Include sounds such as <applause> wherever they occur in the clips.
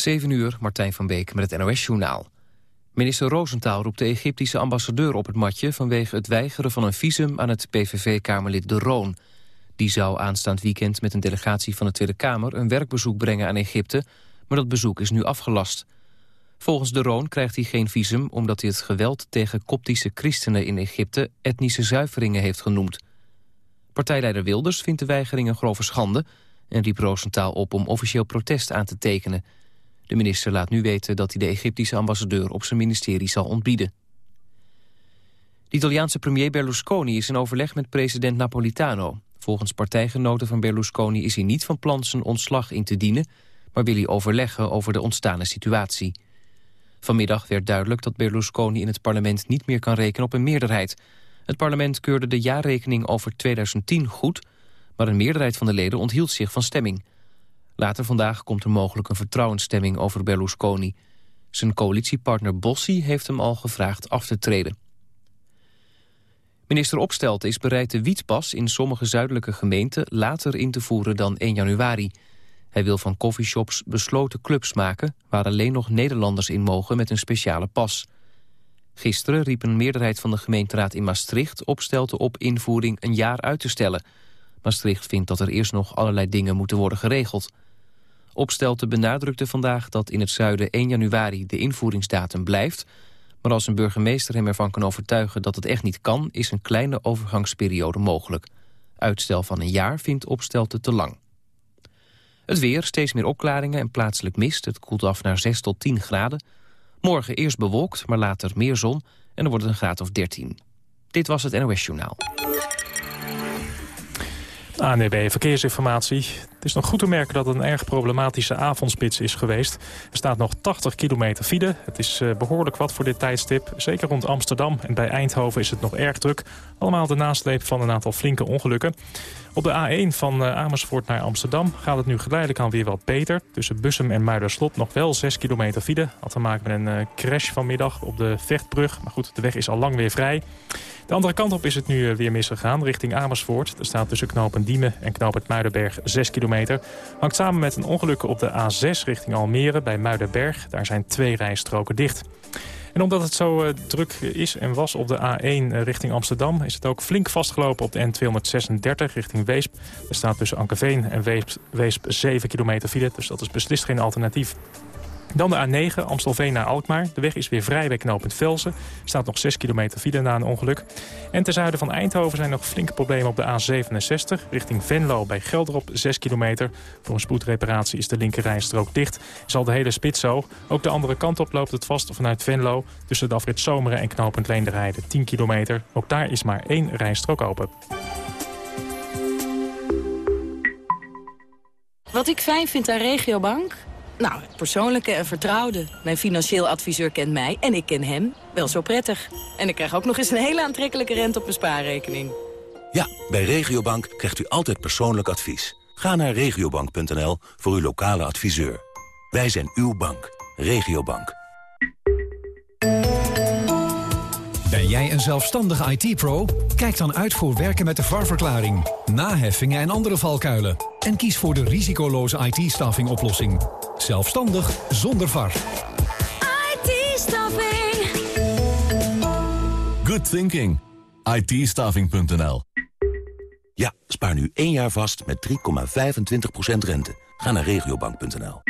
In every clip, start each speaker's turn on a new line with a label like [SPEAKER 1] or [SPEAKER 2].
[SPEAKER 1] 7 uur, Martijn van Beek met het NOS-journaal. Minister Roosentaal roept de Egyptische ambassadeur op het matje... vanwege het weigeren van een visum aan het PVV-kamerlid De Roon. Die zou aanstaand weekend met een delegatie van de Tweede Kamer... een werkbezoek brengen aan Egypte, maar dat bezoek is nu afgelast. Volgens De Roon krijgt hij geen visum... omdat hij het geweld tegen koptische christenen in Egypte... etnische zuiveringen heeft genoemd. Partijleider Wilders vindt de weigering een grove schande... en riep Roosentaal op om officieel protest aan te tekenen... De minister laat nu weten dat hij de Egyptische ambassadeur op zijn ministerie zal ontbieden. De Italiaanse premier Berlusconi is in overleg met president Napolitano. Volgens partijgenoten van Berlusconi is hij niet van plan zijn ontslag in te dienen... maar wil hij overleggen over de ontstane situatie. Vanmiddag werd duidelijk dat Berlusconi in het parlement niet meer kan rekenen op een meerderheid. Het parlement keurde de jaarrekening over 2010 goed... maar een meerderheid van de leden onthield zich van stemming... Later vandaag komt er mogelijk een vertrouwensstemming over Berlusconi. Zijn coalitiepartner Bossi heeft hem al gevraagd af te treden. Minister Opstelten is bereid de wietpas in sommige zuidelijke gemeenten later in te voeren dan 1 januari. Hij wil van coffeeshops besloten clubs maken waar alleen nog Nederlanders in mogen met een speciale pas. Gisteren riep een meerderheid van de gemeenteraad in Maastricht Opstelten op invoering een jaar uit te stellen. Maastricht vindt dat er eerst nog allerlei dingen moeten worden geregeld. Opstelte benadrukte vandaag dat in het zuiden 1 januari de invoeringsdatum blijft... maar als een burgemeester hem ervan kan overtuigen dat het echt niet kan... is een kleine overgangsperiode mogelijk. Uitstel van een jaar vindt Opstelte te lang. Het weer, steeds meer opklaringen en plaatselijk mist. Het koelt af naar 6 tot 10 graden. Morgen eerst bewolkt, maar later meer zon en dan wordt het een graad of 13. Dit was het NOS Journaal.
[SPEAKER 2] ANEB Verkeersinformatie. Het is nog goed te merken dat het een erg problematische avondspits is geweest. Er staat nog 80 kilometer file. Het is eh, behoorlijk wat voor dit tijdstip. Zeker rond Amsterdam en bij Eindhoven is het nog erg druk. Allemaal de nasleep van een aantal flinke ongelukken. Op de A1 van eh, Amersfoort naar Amsterdam gaat het nu geleidelijk aan weer wat beter. Tussen Bussum en Muiderslot nog wel 6 kilometer file. Had te maken met een uh, crash vanmiddag op de Vechtbrug. Maar goed, de weg is al lang weer vrij. De andere kant op is het nu weer misgegaan, richting Amersfoort. Er staat tussen knopen Diemen en knooppunt Muidenberg 6 kilometer. Hangt samen met een ongeluk op de A6 richting Almere bij Muidenberg. Daar zijn twee rijstroken dicht. En omdat het zo uh, druk is en was op de A1 uh, richting Amsterdam... is het ook flink vastgelopen op de N236 richting Weesp. Er staat tussen Ankerveen en Weesp, Weesp 7 kilometer file, dus dat is beslist geen alternatief. Dan de A9, Amstelveen naar Alkmaar. De weg is weer vrij bij knooppunt Velsen. Staat nog 6 kilometer file na een ongeluk. En ten zuiden van Eindhoven zijn nog flinke problemen op de A67... richting Venlo bij Gelderop, 6 kilometer. Voor een spoedreparatie is de linkerrijstrook dicht. Is al de hele spits zo. Ook de andere kant op loopt het vast vanuit Venlo... tussen de afrit Zomeren en knooppunt Leenderheide, 10 kilometer. Ook daar is maar één rijstrook open.
[SPEAKER 3] Wat ik fijn vind aan Regiobank... Nou, persoonlijke en vertrouwde. Mijn financieel adviseur kent mij en ik ken hem wel zo prettig. En ik krijg ook nog eens een hele aantrekkelijke rente op mijn spaarrekening.
[SPEAKER 4] Ja, bij Regiobank krijgt u altijd persoonlijk advies. Ga naar regiobank.nl voor uw lokale adviseur. Wij zijn uw bank. Regiobank.
[SPEAKER 5] Ben jij een zelfstandige IT-pro? Kijk dan uit voor werken met de VAR-verklaring, naheffingen en andere valkuilen. En kies voor de risicoloze IT-staffing oplossing. Zelfstandig zonder VAR.
[SPEAKER 6] IT-staffing.
[SPEAKER 7] Good thinking. it
[SPEAKER 4] Ja, spaar nu één jaar vast met 3,25% rente. Ga naar regiobank.nl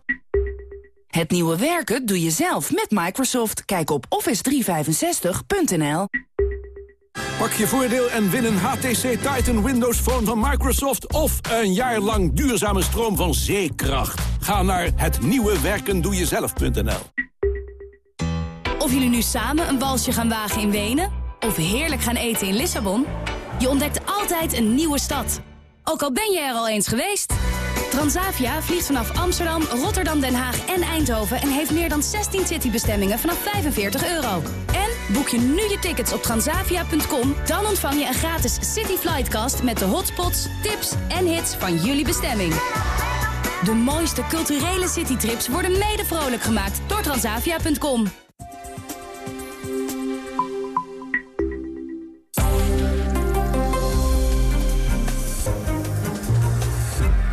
[SPEAKER 8] het nieuwe werken doe je zelf met Microsoft. Kijk op office365.nl.
[SPEAKER 9] Pak je voordeel en win een HTC Titan Windows Phone van Microsoft... of een jaar lang duurzame stroom van zeekracht. Ga naar hetnieuwewerkendoejezelf.nl.
[SPEAKER 10] Of jullie nu samen een balsje gaan wagen in Wenen... of heerlijk gaan eten in Lissabon... je ontdekt altijd een nieuwe stad. Ook al ben je er al eens geweest... Transavia vliegt vanaf Amsterdam, Rotterdam, Den Haag en Eindhoven... en heeft meer dan 16 citybestemmingen vanaf 45 euro. En Boek je nu je tickets op transavia.com, dan ontvang je een gratis City Flightcast met de hotspots, tips en hits van jullie bestemming. De mooiste culturele citytrips worden mede vrolijk gemaakt door transavia.com.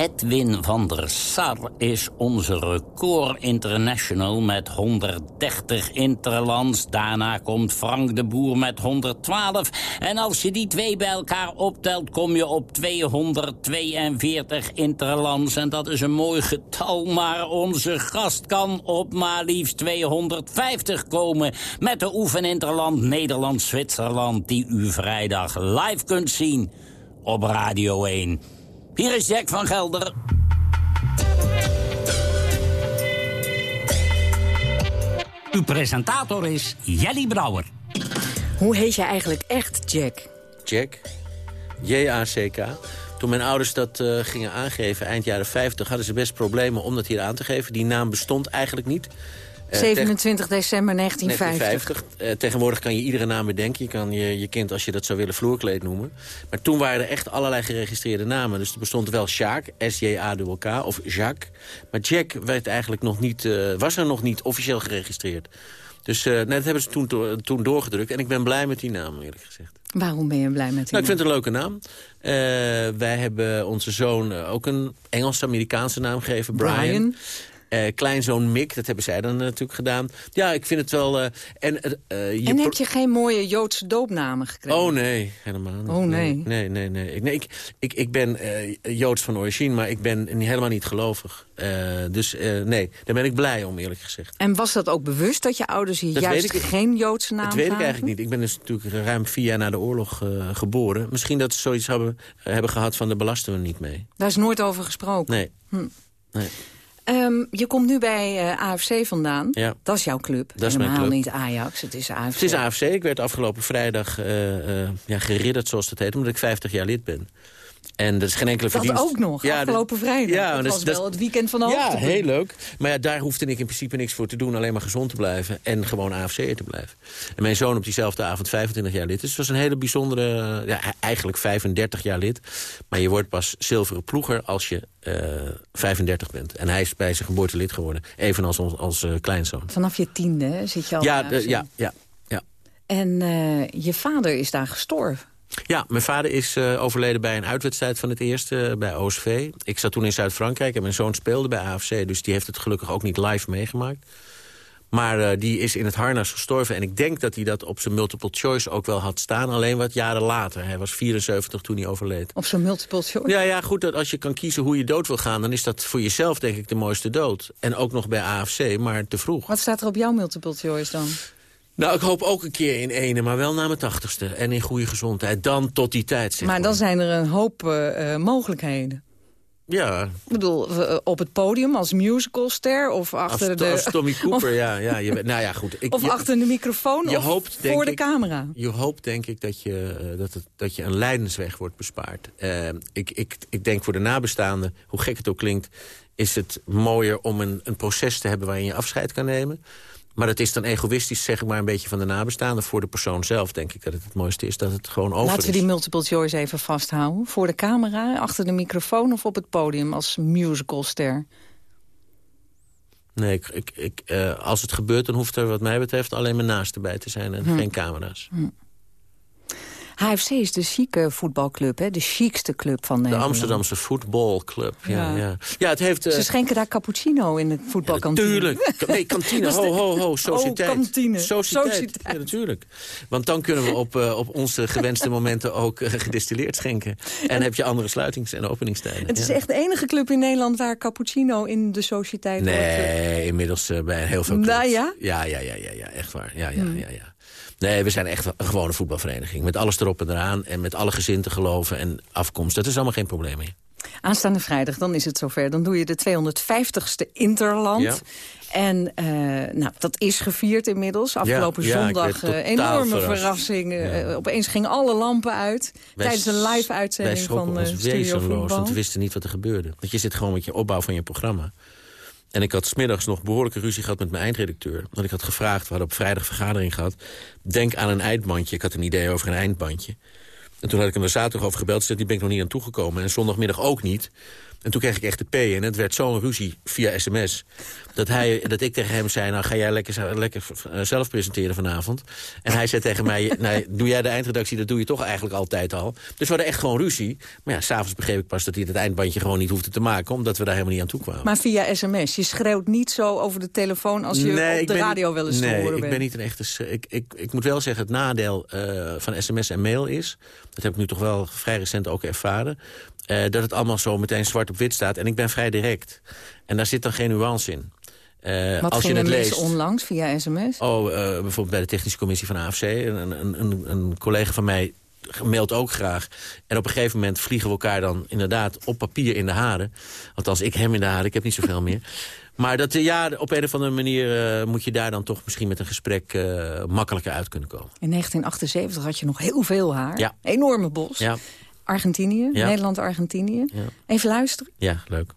[SPEAKER 11] Edwin van der Sar is onze record international met 130 interlands. Daarna komt Frank de Boer met 112. En als je die twee bij elkaar optelt, kom je op 242 interlands. En dat is een mooi getal, maar onze gast kan op maar liefst 250 komen... met de oefeninterland Nederland-Zwitserland... die u vrijdag live kunt zien op Radio 1... Hier is Jack van Gelder. Uw presentator is Jelly Brouwer.
[SPEAKER 12] Hoe heet je eigenlijk echt, Jack?
[SPEAKER 13] Jack. J-A-C-K. Toen mijn ouders dat uh, gingen aangeven, eind jaren 50... hadden ze best problemen om dat hier aan te geven. Die naam bestond eigenlijk niet.
[SPEAKER 12] 27 eh, december 1950.
[SPEAKER 13] 1950. Uh, tegenwoordig kan je iedere naam bedenken. Je kan je, je kind, als je dat zou willen, vloerkleed noemen. Maar toen waren er echt allerlei geregistreerde namen. Dus er bestond wel Sjaak, S-J-A-K, of Jacques. Maar Jack werd eigenlijk nog niet, uh, was er nog niet officieel geregistreerd. Dus uh, dat hebben ze toen, toen doorgedrukt. En ik ben blij met die naam, eerlijk gezegd.
[SPEAKER 12] Waarom ben je blij met die
[SPEAKER 13] nou, Ik vind het een leuke naam. Uh, wij hebben onze zoon ook een Engels-Amerikaanse naam gegeven, Brian. Brian. Uh, kleinzoon Mick, dat hebben zij dan natuurlijk gedaan. Ja, ik vind het wel... Uh, en,
[SPEAKER 12] uh, je en heb je geen mooie Joodse doopnamen gekregen?
[SPEAKER 13] Oh nee, helemaal niet.
[SPEAKER 12] Oh nee?
[SPEAKER 13] Nee, nee, nee. Ik, nee, ik, ik, ik ben Joods van origine, maar ik ben helemaal niet gelovig. dus nee, daar ben ik blij om, eerlijk gezegd.
[SPEAKER 12] En was dat ook bewust dat je ouders hier juist geen Joodse naam
[SPEAKER 13] Dat weet ik eigenlijk niet. Ik ben dus natuurlijk ruim vier jaar na de oorlog geboren. Misschien dat ze zoiets hebben, hebben gehad van de belasten we niet mee.
[SPEAKER 12] Daar is nooit over gesproken?
[SPEAKER 13] Nee.
[SPEAKER 12] Hm.
[SPEAKER 13] nee.
[SPEAKER 12] Um, je komt nu bij uh, AFC vandaan.
[SPEAKER 13] Ja.
[SPEAKER 12] Dat is jouw club.
[SPEAKER 13] Dat is
[SPEAKER 12] Helemaal
[SPEAKER 13] mijn club.
[SPEAKER 12] niet Ajax, het is AFC.
[SPEAKER 13] Het is AFC. Ik werd afgelopen vrijdag uh, uh, ja, geridderd, zoals dat heet, omdat ik 50 jaar lid ben. En dat is geen enkele
[SPEAKER 12] dat
[SPEAKER 13] verdienst.
[SPEAKER 12] ook nog, ja, afgelopen vrijdag. Ja, dat was dat, wel het weekend van de
[SPEAKER 13] Ja, heel leuk. Maar ja, daar hoefde ik in principe niks voor te doen. Alleen maar gezond te blijven en gewoon AFC'er te blijven. En mijn zoon op diezelfde avond 25 jaar lid. Dus het was een hele bijzondere... Ja, eigenlijk 35 jaar lid. Maar je wordt pas zilveren ploeger als je uh, 35 bent. En hij is bij zijn geboorte lid geworden. Evenals als, als uh, kleinzoon.
[SPEAKER 12] Vanaf je tiende zit je al
[SPEAKER 13] ja, de, ja, ja, ja.
[SPEAKER 12] En uh, je vader is daar gestorven.
[SPEAKER 13] Ja, mijn vader is uh, overleden bij een uitwedstrijd van het eerste uh, bij OSV. Ik zat toen in Zuid-Frankrijk en mijn zoon speelde bij AFC... dus die heeft het gelukkig ook niet live meegemaakt. Maar uh, die is in het harnas gestorven. En ik denk dat hij dat op zijn multiple choice ook wel had staan. Alleen wat jaren later. Hij was 74 toen hij overleed.
[SPEAKER 12] Op zijn multiple choice?
[SPEAKER 13] Ja, ja, goed. Dat als je kan kiezen hoe je dood wil gaan... dan is dat voor jezelf denk ik de mooiste dood. En ook nog bij AFC, maar te vroeg.
[SPEAKER 12] Wat staat er op jouw multiple choice dan?
[SPEAKER 13] Nou, ik hoop ook een keer in ene, maar wel na mijn tachtigste. En in goede gezondheid. Dan tot die tijd, zeg
[SPEAKER 12] maar. Maar dan zijn er een hoop uh, mogelijkheden.
[SPEAKER 13] Ja.
[SPEAKER 12] Ik bedoel, op het podium als musicalster of achter
[SPEAKER 13] als,
[SPEAKER 12] de...
[SPEAKER 13] Als Tommy <laughs> Cooper, ja. ja je, nou ja, goed.
[SPEAKER 12] Ik, of je, achter de microfoon
[SPEAKER 13] je
[SPEAKER 12] of
[SPEAKER 13] hoopt,
[SPEAKER 12] voor de
[SPEAKER 13] ik,
[SPEAKER 12] camera.
[SPEAKER 13] Je hoopt, denk ik, dat je, dat het, dat je een lijdensweg wordt bespaard. Uh, ik, ik, ik denk voor de nabestaanden, hoe gek het ook klinkt... is het mooier om een, een proces te hebben waarin je afscheid kan nemen... Maar het is dan egoïstisch, zeg ik maar, een beetje van de nabestaanden. Voor de persoon zelf denk ik dat het het mooiste is dat het gewoon over
[SPEAKER 12] Laten we die multiple choice even vasthouden. Voor de camera, achter de microfoon of op het podium als musicalster?
[SPEAKER 13] Nee, ik, ik, ik, uh, als het gebeurt, dan hoeft er wat mij betreft alleen mijn naaste bij te zijn en hm. geen camera's.
[SPEAKER 12] Hm. HFC is de chique voetbalclub, hè? de chicste club van Nederland.
[SPEAKER 13] De Amsterdamse voetbalclub, ja. Ja, ja. het heeft, uh...
[SPEAKER 12] Ze schenken daar cappuccino in het voetbalkantine.
[SPEAKER 13] Ja, natuurlijk. Nee, kantine, <laughs> ho, ho, ho, sociëteit.
[SPEAKER 12] Oh, kantine.
[SPEAKER 13] Sociëteit. Sociëteit. Ja, natuurlijk. Want dan kunnen we op, uh, op onze gewenste <laughs> momenten ook uh, gedistilleerd schenken. En heb je andere sluitings- en openingstijden.
[SPEAKER 12] Het is echt de enige club in Nederland waar cappuccino in de sociëteit
[SPEAKER 13] nee,
[SPEAKER 12] wordt.
[SPEAKER 13] Nee, inmiddels bij heel veel clubs.
[SPEAKER 12] Nou ja?
[SPEAKER 13] Ja, ja, ja, ja, ja echt waar. Ja, ja, hmm. ja, ja. Nee, we zijn echt een gewone voetbalvereniging. Met alles erop en eraan. En met alle gezinten geloven en afkomst. Dat is allemaal geen probleem meer.
[SPEAKER 12] Aanstaande vrijdag, dan is het zover. Dan doe je de 250ste Interland.
[SPEAKER 13] Ja.
[SPEAKER 12] En uh, nou, dat is gevierd inmiddels. Afgelopen
[SPEAKER 13] ja,
[SPEAKER 12] zondag uh, enorme verrassing. Uh, opeens gingen alle lampen uit.
[SPEAKER 13] Wij
[SPEAKER 12] tijdens een live-uitzending van
[SPEAKER 13] uh,
[SPEAKER 12] Studio Voetbal.
[SPEAKER 13] want we wisten niet wat er gebeurde. Want je zit gewoon met je opbouw van je programma. En ik had smiddags nog behoorlijke ruzie gehad met mijn eindredacteur. Want ik had gevraagd, we hadden op vrijdag vergadering gehad... denk aan een eindbandje. Ik had een idee over een eindbandje. En toen had ik hem er zaterdag over gebeld. Zei, die ben ik nog niet aan toegekomen. En zondagmiddag ook niet. En toen kreeg ik echt de P. En het werd zo'n ruzie via sms. Dat, hij, dat ik tegen hem zei, nou ga jij lekker, lekker zelf presenteren vanavond. En hij zei tegen mij, nou, doe jij de eindredactie, dat doe je toch eigenlijk altijd al. Dus we hadden echt gewoon ruzie. Maar ja, s'avonds begreep ik pas dat hij het eindbandje gewoon niet hoefde te maken. Omdat we daar helemaal niet aan toe kwamen.
[SPEAKER 12] Maar via sms, je schreeuwt niet zo over de telefoon als je nee, op de radio wel eens
[SPEAKER 13] nee,
[SPEAKER 12] te horen
[SPEAKER 13] bent.
[SPEAKER 12] Nee,
[SPEAKER 13] ik ben niet een echte... Ik, ik, ik moet wel zeggen, het nadeel uh, van sms en mail is... dat heb ik nu toch wel vrij recent ook ervaren... Uh, dat het allemaal zo meteen zwart op wit staat. En ik ben vrij direct. En daar zit dan geen nuance in.
[SPEAKER 12] Uh, Wat
[SPEAKER 13] als je
[SPEAKER 12] het
[SPEAKER 13] leest,
[SPEAKER 12] onlangs via sms?
[SPEAKER 13] Oh, uh, bijvoorbeeld bij de technische commissie van AFC. Een, een, een, een collega van mij mailt ook graag. En op een gegeven moment vliegen we elkaar dan inderdaad op papier in de haren. Althans, ik hem in de haren, ik heb niet zoveel meer. <laughs> Maar dat, ja, op een of andere manier uh, moet je daar dan toch misschien met een gesprek makkelijker uit kunnen komen.
[SPEAKER 12] In 1978 had je nog heel veel haar.
[SPEAKER 13] Ja.
[SPEAKER 12] Enorme bos.
[SPEAKER 13] Ja.
[SPEAKER 12] Argentinië,
[SPEAKER 13] ja.
[SPEAKER 12] Nederland-Argentinië.
[SPEAKER 13] Ja.
[SPEAKER 12] Even luisteren.
[SPEAKER 13] Ja, leuk.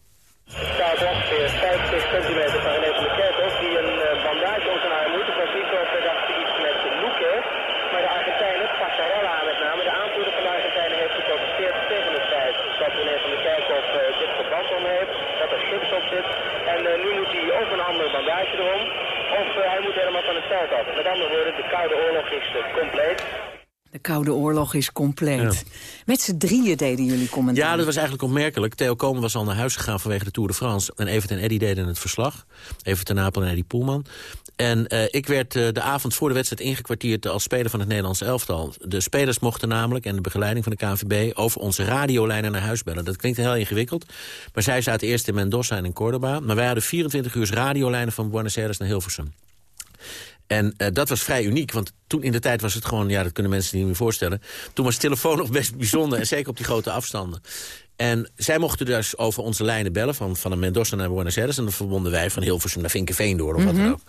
[SPEAKER 14] Staat ongeveer 50 centimeter van René van de Kerkhoff... die een bandage om zijn arm moet. Het was niet zo dat hij iets met Loek heeft. Maar de Argentijnen, Passarella met name... de aanvoerder van de Argentijnen heeft geprotesteerd tegen het feit... dat René van de Kerkhoff uh, dit verband om heeft. Dat er gips op zit. En uh, nu moet hij of een andere bandage erom... of hij moet helemaal van het veld af. Met andere woorden, de Koude Oorlog is compleet.
[SPEAKER 12] De Koude Oorlog is compleet. Ja. Met z'n drieën deden jullie commentaar.
[SPEAKER 13] Ja, dat was eigenlijk opmerkelijk. Theo Komen was al naar huis gegaan vanwege de Tour de France. En Evert en Eddy deden het verslag. Evert ten Napel en Eddy Poelman. En uh, ik werd uh, de avond voor de wedstrijd ingekwartierd als speler van het Nederlands elftal. De spelers mochten namelijk, en de begeleiding van de KNVB... over onze radiolijnen naar huis bellen. Dat klinkt heel ingewikkeld. Maar zij zaten eerst in Mendoza en in Cordoba. Maar wij hadden 24 uur radiolijnen van Buenos Aires naar Hilversum. En uh, dat was vrij uniek, want toen in de tijd was het gewoon... ja, dat kunnen mensen niet meer voorstellen. Toen was telefoon <laughs> nog best bijzonder, en zeker op die grote afstanden. En zij mochten dus over onze lijnen bellen, van, van Mendoza naar Buenos Aires... en dan verbonden wij van Hilversum naar Vinkenveen door, of mm -hmm. wat dan ook.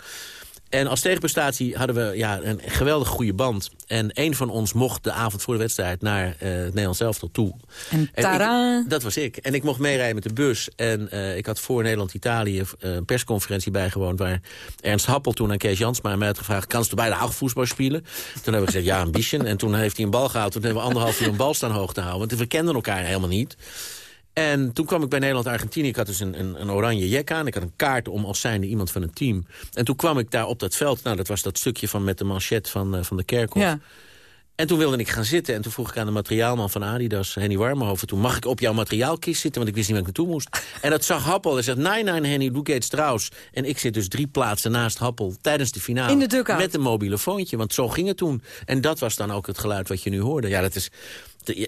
[SPEAKER 13] En als tegenprestatie hadden we ja, een geweldig goede band. En een van ons mocht de avond voor de wedstrijd naar uh, het Nederlands elftal toe.
[SPEAKER 12] En tada!
[SPEAKER 13] Ik, dat was ik. En ik mocht meerijden met de bus. En uh, ik had voor Nederland-Italië uh, een persconferentie bijgewoond... waar Ernst Happel toen aan Kees Jansma mij had gevraagd... kan ze bij de voetbal spelen? Toen hebben we gezegd, ja, een beetje. En toen heeft hij een bal gehaald. Toen hebben we anderhalf uur een bal staan hoog te houden. Want we kenden elkaar helemaal niet. En toen kwam ik bij Nederland-Argentinië. Ik had dus een, een, een, oranje jek aan. Ik had een kaart om als zijnde iemand van een team. En toen kwam ik daar op dat veld. Nou, dat was dat stukje van met de manchet van, uh, van de Kerkhof. En toen wilde ik gaan zitten. En toen vroeg ik aan de materiaalman van Adidas, Henny Warmerhoven... toen mag ik op jouw materiaalkist zitten, want ik wist niet waar ik naartoe moest. <laughs> en dat zag Happel. Hij zegt, nee, nee, Henny, doe Gates Strauss. En ik zit dus drie plaatsen naast Happel tijdens de finale.
[SPEAKER 12] In de.
[SPEAKER 13] Met een mobiele foontje, want zo ging het toen. En dat was dan ook het geluid wat je nu hoorde. Ja, dat is...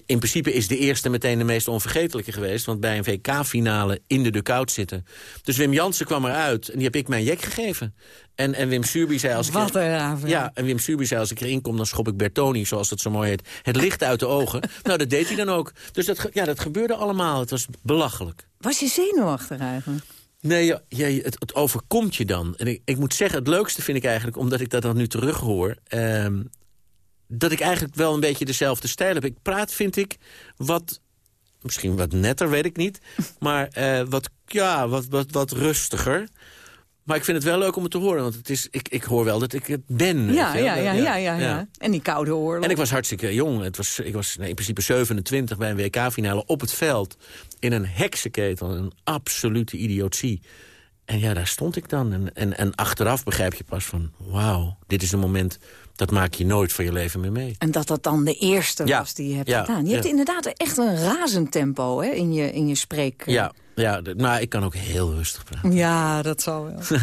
[SPEAKER 13] In principe is de eerste meteen de meest onvergetelijke geweest. Want bij een WK-finale in de dugout zitten. Dus Wim Jansen kwam eruit en die heb ik mijn jek gegeven. En, en Wim Suurby zei als ik
[SPEAKER 12] Wat een avond.
[SPEAKER 13] Ja, en Wim Suurby zei als ik erin kom, dan schop ik Bertoni, zoals dat zo mooi heet. Het licht uit de ogen. <laughs> nou, dat deed hij dan ook. Dus dat, ja, dat gebeurde allemaal. Het was belachelijk.
[SPEAKER 12] Was je zenuwachtig eigenlijk?
[SPEAKER 13] Nee, ja, het, het overkomt je dan. En ik, ik moet zeggen, het leukste vind ik eigenlijk, omdat ik dat dan nu terug hoor... Um, dat ik eigenlijk wel een beetje dezelfde stijl heb. Ik praat, vind ik, wat... Misschien wat netter, weet ik niet. <laughs> Maar uh, wat, ja, wat, wat, wat rustiger. Maar ik vind het wel leuk om het te horen. Want het is, ik, ik hoor wel dat ik het ben.
[SPEAKER 12] Ja, ja, ja, ja, ja, ja. En die koude oorlog.
[SPEAKER 13] En ik was hartstikke jong. Het was, ik was nee, in principe 27 bij een WK-finale op het veld. In een heksenketel. Een absolute idiotie. En ja, daar stond ik dan. En, en, en achteraf begrijp je pas van... wauw, dit is een moment dat maak je nooit van je leven meer mee.
[SPEAKER 12] En dat dat dan de eerste was die je hebt gedaan. Je hebt inderdaad echt een razend tempo hè, in, je, in je spreek.
[SPEAKER 13] Ja, ja, maar ik kan ook heel rustig praten.
[SPEAKER 12] Ja, dat zal wel.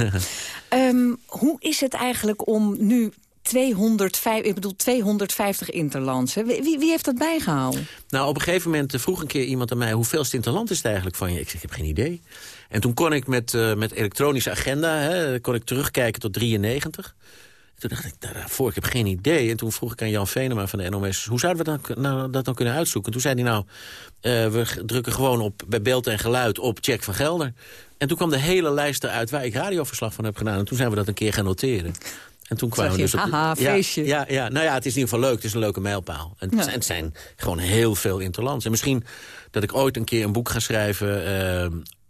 [SPEAKER 12] um, <laughs> hoe is het eigenlijk om nu 205, ik bedoel 250 interlands. Hè? Wie, wie heeft dat bijgehouden?
[SPEAKER 13] Nou, op een gegeven moment vroeg een keer iemand aan mij... hoeveel interland is het eigenlijk van je? Ik zeg, ik heb geen idee. En toen kon ik met, uh, met elektronische agenda... Hè, kon ik terugkijken tot 93... Toen dacht ik, nou, daarvoor, ik heb geen idee. En toen vroeg ik aan Jan Venema van de NOS... hoe zouden we dat nou, dat dan kunnen uitzoeken? Toen zei hij nou, uh, we drukken gewoon op bij beeld en geluid op Jack van Gelder. En toen kwam de hele lijst eruit waar ik radioverslag van heb gedaan. En toen zijn we dat een keer gaan noteren. En toen kwamen we dus op
[SPEAKER 12] haha,
[SPEAKER 13] ja,
[SPEAKER 12] feestje.
[SPEAKER 13] Ja, ja, nou ja, het is in ieder geval leuk. Het is een leuke mijlpaal. En het,
[SPEAKER 12] Ja.
[SPEAKER 13] zijn, het zijn gewoon heel veel interlands. En misschien dat ik ooit een keer een boek ga schrijven... eh,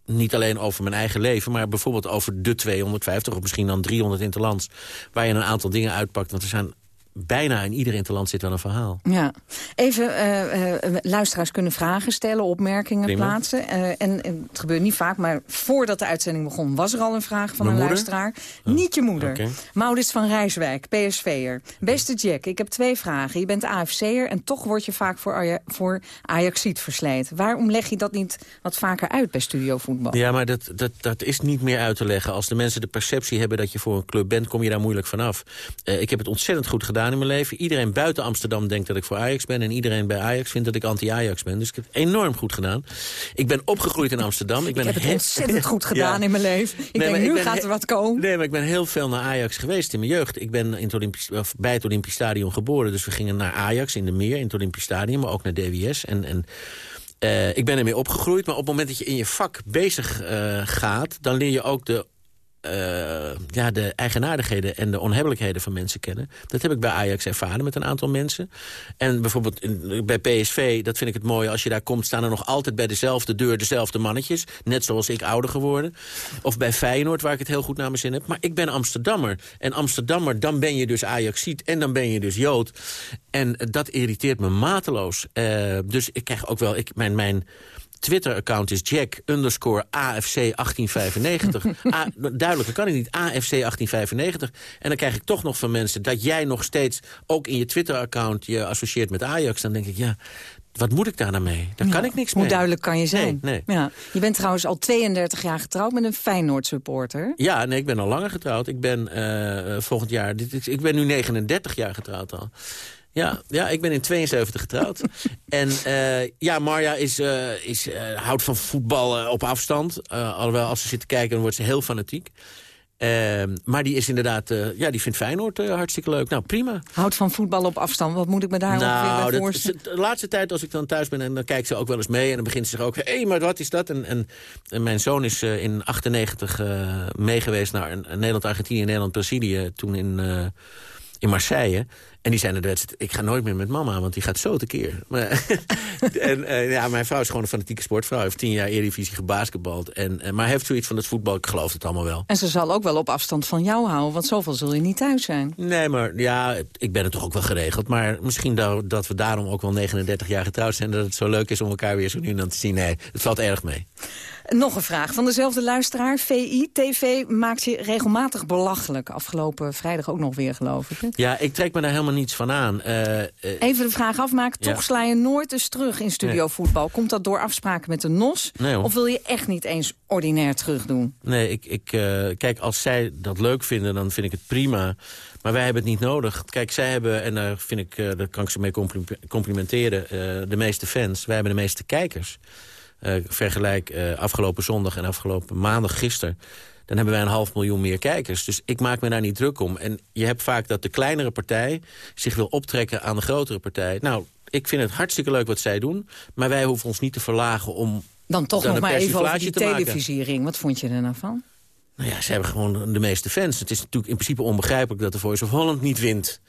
[SPEAKER 13] niet alleen over mijn eigen leven... maar bijvoorbeeld over de 250 of misschien dan 300 interlands... waar je een aantal dingen uitpakt. Want er zijn bijna in ieder interland zit wel een verhaal.
[SPEAKER 12] Ja. Even, eh, eh, luisteraars kunnen vragen stellen, opmerkingen
[SPEAKER 13] Prima.
[SPEAKER 12] plaatsen. Eh, en, en het gebeurt niet vaak, maar voordat de uitzending begon... was er al een vraag van
[SPEAKER 13] Mijn
[SPEAKER 12] een
[SPEAKER 13] moeder?
[SPEAKER 12] luisteraar. Niet je moeder.
[SPEAKER 13] Oké.
[SPEAKER 12] Maurits van Rijswijk, PSV'er. Beste Jack, ik heb twee vragen. Je bent AFC'er en toch word je vaak voor, Aja voor Ajaxiet versleten. Waarom leg je dat niet wat vaker uit bij Studio Voetbal?
[SPEAKER 13] Ja, maar dat, dat, dat is niet meer uit te leggen. Als de mensen de perceptie hebben dat je voor een club bent... kom je daar moeilijk vanaf. Ik heb het ontzettend goed gedaan in mijn leven. Iedereen buiten Amsterdam denkt dat ik voor Ajax ben... en iedereen bij Ajax vindt dat ik anti-Ajax ben. Dus ik heb het enorm goed gedaan. Ik ben opgegroeid in Amsterdam. Ik, ben
[SPEAKER 12] Ik heb het
[SPEAKER 13] he-
[SPEAKER 12] ontzettend <laughs> goed gedaan
[SPEAKER 13] Ja.
[SPEAKER 12] in mijn leven. Ik
[SPEAKER 13] Nee,
[SPEAKER 12] denk,
[SPEAKER 13] ik
[SPEAKER 12] nu
[SPEAKER 13] ben
[SPEAKER 12] gaat er wat komen.
[SPEAKER 13] Nee, maar ik ben heel veel naar Ajax geweest in mijn jeugd. Ik ben in het Olympisch, of bij het Olympisch Stadion geboren. Dus we gingen naar Ajax in de Meer, in het Olympisch Stadion. Maar ook naar DWS. En, en eh, ik ben ermee opgegroeid. Maar op het moment dat je in je vak bezig eh, gaat... dan leer je ook de eh, ja, de eigenaardigheden en de onhebbelijkheden van mensen kennen. Dat heb ik bij Ajax ervaren met een aantal mensen. En bijvoorbeeld bij PSV, dat vind ik het mooie... als je daar komt, staan er nog altijd bij dezelfde deur dezelfde mannetjes. Net zoals ik ouder geworden. Of bij Feyenoord, waar ik het heel goed naar mijn zin heb. Maar ik ben Amsterdammer. En Amsterdammer, dan ben je dus Ajaxiet en dan ben je dus Jood. En dat irriteert me mateloos. Eh, dus ik krijg ook wel... Ik, mijn, mijn Twitter-account is Jack underscore AFC 1895. <laughs> A, duidelijker kan ik niet. AFC 1895. En dan krijg ik toch nog van mensen dat jij nog steeds... ook in je Twitter-account je associeert met Ajax. Dan denk ik, ja, wat moet ik daar nou mee? Daar kan ik niks
[SPEAKER 12] Hoe
[SPEAKER 13] mee.
[SPEAKER 12] duidelijk kan je zijn?
[SPEAKER 13] Nee, nee.
[SPEAKER 12] Ja. Je bent trouwens al 32 jaar getrouwd met een Feyenoord-supporter.
[SPEAKER 13] Ja, nee, ik ben al langer getrouwd. Ik ben eh, volgend jaar... Dit, is- ik ben nu 39 jaar getrouwd al. Ja, ja, ik ben in 72 getrouwd. <laughs> en eh, ja, Marja is, eh, is, eh, houdt van voetbal op afstand. Alhoewel, als ze zit te kijken, dan wordt ze heel fanatiek. Ehm, maar die is inderdaad... ja, die vindt Feyenoord hartstikke leuk. Nou, prima.
[SPEAKER 12] Houdt van voetbal op afstand. Wat moet ik me daar
[SPEAKER 13] Nou, dat,
[SPEAKER 12] voorstellen?
[SPEAKER 13] de laatste tijd als ik dan thuis ben... en dan kijkt ze ook wel eens mee en dan begint ze zich ook... hé, maar wat is dat? En, en, en mijn zoon is in 98 eh meegeweest naar Nederland-Argentinië... Nederland-Brazilië, toen in, in Marseille... En die zijn er de wedstrijd, ik ga nooit meer met mama, want die gaat zo tekeer. Maar, <laughs> en eh, ja, mijn vrouw is gewoon een fanatieke sportvrouw. Heeft tien jaar Eredivisie gebasketbald. En, eh, maar heeft zoiets van het voetbal, ik geloof het allemaal wel.
[SPEAKER 12] En ze zal ook wel op afstand van jou houden, want zoveel zul je niet thuis zijn.
[SPEAKER 13] Nee, maar ja, ik ben het toch ook wel geregeld. Maar misschien dat, dat we daarom ook wel 39 jaar getrouwd zijn... dat het zo leuk is om elkaar weer zo nu en dan te zien. Nee, het valt erg mee.
[SPEAKER 12] Nog een vraag van dezelfde luisteraar. VI TV maakt je regelmatig belachelijk. Afgelopen vrijdag ook nog weer, geloof ik. hè?
[SPEAKER 13] Ja, ik trek me daar helemaal niets van aan. Eh, eh,
[SPEAKER 12] Even de vraag afmaken. Toch
[SPEAKER 13] Ja.
[SPEAKER 12] sla je nooit eens terug in studio
[SPEAKER 13] Nee.
[SPEAKER 12] voetbal. Komt dat door afspraken met de NOS?
[SPEAKER 13] Nee,
[SPEAKER 12] of wil je echt niet eens ordinair terug doen?
[SPEAKER 13] Nee, ik, ik, eh, kijk, als zij dat leuk vinden, dan vind ik het prima. Maar wij hebben het niet nodig. Kijk, zij hebben, en daar, vind ik, daar kan ik ze mee compli- complimenteren... de meeste fans. Wij hebben de meeste kijkers. Eh, vergelijk eh, afgelopen zondag en afgelopen maandag gisteren... dan hebben wij een half miljoen meer kijkers. Dus ik maak me daar niet druk om. En je hebt vaak dat de kleinere partij zich wil optrekken aan de grotere partij. Nou, ik vind het hartstikke leuk wat zij doen... maar wij hoeven ons niet te verlagen om
[SPEAKER 12] Dan toch
[SPEAKER 13] dan
[SPEAKER 12] nog maar even over die
[SPEAKER 13] te maken.
[SPEAKER 12] televisiering. Wat vond je er nou van?
[SPEAKER 13] Nou ja, ze hebben gewoon de meeste fans. Het is natuurlijk in principe onbegrijpelijk dat de Voice of Holland niet wint.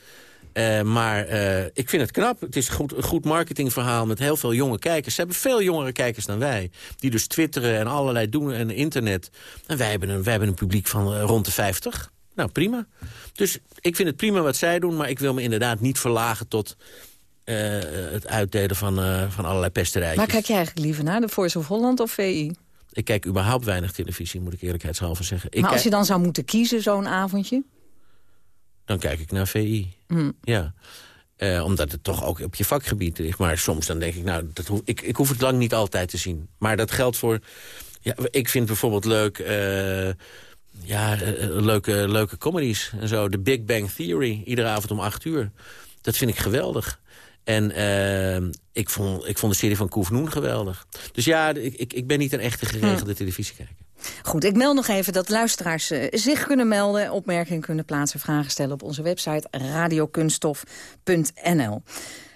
[SPEAKER 13] Eh, maar eh, ik vind het knap. Het is goed, een goed marketingverhaal met heel veel jonge kijkers. Ze hebben veel jongere kijkers dan wij. Die dus twitteren en allerlei doen en internet. En wij hebben een, wij hebben een publiek van eh, rond de 50. Nou, prima. Dus ik vind het prima wat zij doen. Maar ik wil me inderdaad niet verlagen tot het uitdelen van, van allerlei pesterijtjes.
[SPEAKER 12] Waar kijk je eigenlijk liever naar? De Voice of Holland of VI?
[SPEAKER 13] Ik kijk überhaupt weinig televisie, moet ik eerlijkheidshalve zeggen. Ik
[SPEAKER 12] maar als je dan zou moeten kiezen zo'n avondje?
[SPEAKER 13] Dan kijk ik naar VI.
[SPEAKER 12] Hm.
[SPEAKER 13] Ja. Eh, omdat het toch ook op je vakgebied ligt. Maar soms dan denk ik, nou, dat hoef, ik, ik hoef het lang niet altijd te zien. Maar dat geldt voor... Ja, ik vind bijvoorbeeld leuk... eh, ja, eh, leuke, leuke comedies en zo. De Big Bang Theory, iedere avond om acht uur. Dat vind ik geweldig. En ik, vond, ik vond de serie van Koef Noen geweldig. Dus ja, ik, ik, ik ben niet een echte geregelde televisiekijker.
[SPEAKER 12] Goed, ik meld nog even dat luisteraars eh, zich kunnen melden... opmerkingen kunnen plaatsen, vragen stellen op onze website radiokunstof.nl.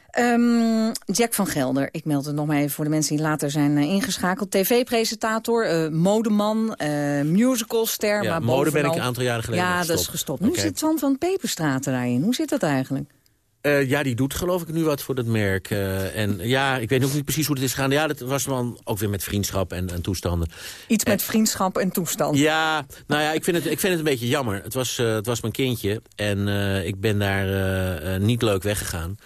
[SPEAKER 12] Ehm, Jack van Gelder, ik meld het nog maar even voor de mensen die later zijn eh, ingeschakeld. TV-presentator, eh, modeman, eh musicalster.
[SPEAKER 13] Ja,
[SPEAKER 12] maar
[SPEAKER 13] mode ben ik een aantal jaren geleden
[SPEAKER 12] Ja, dat is gestopt. Nu
[SPEAKER 13] Oké.
[SPEAKER 12] zit Twan van Peperstraat erin. Hoe zit dat eigenlijk?
[SPEAKER 13] Eh, ja, die doet geloof ik nu wat voor dat merk. Eh, en ja, ik weet ook niet precies hoe het is gegaan. Ja, dat was dan ook weer met vriendschap en, en toestanden.
[SPEAKER 12] Iets met vriendschap en toestand.
[SPEAKER 13] Ja, nou ja, ik vind het, ik vind het een beetje jammer. Het was, eh, het was mijn kindje en ik ben daar niet leuk weggegaan.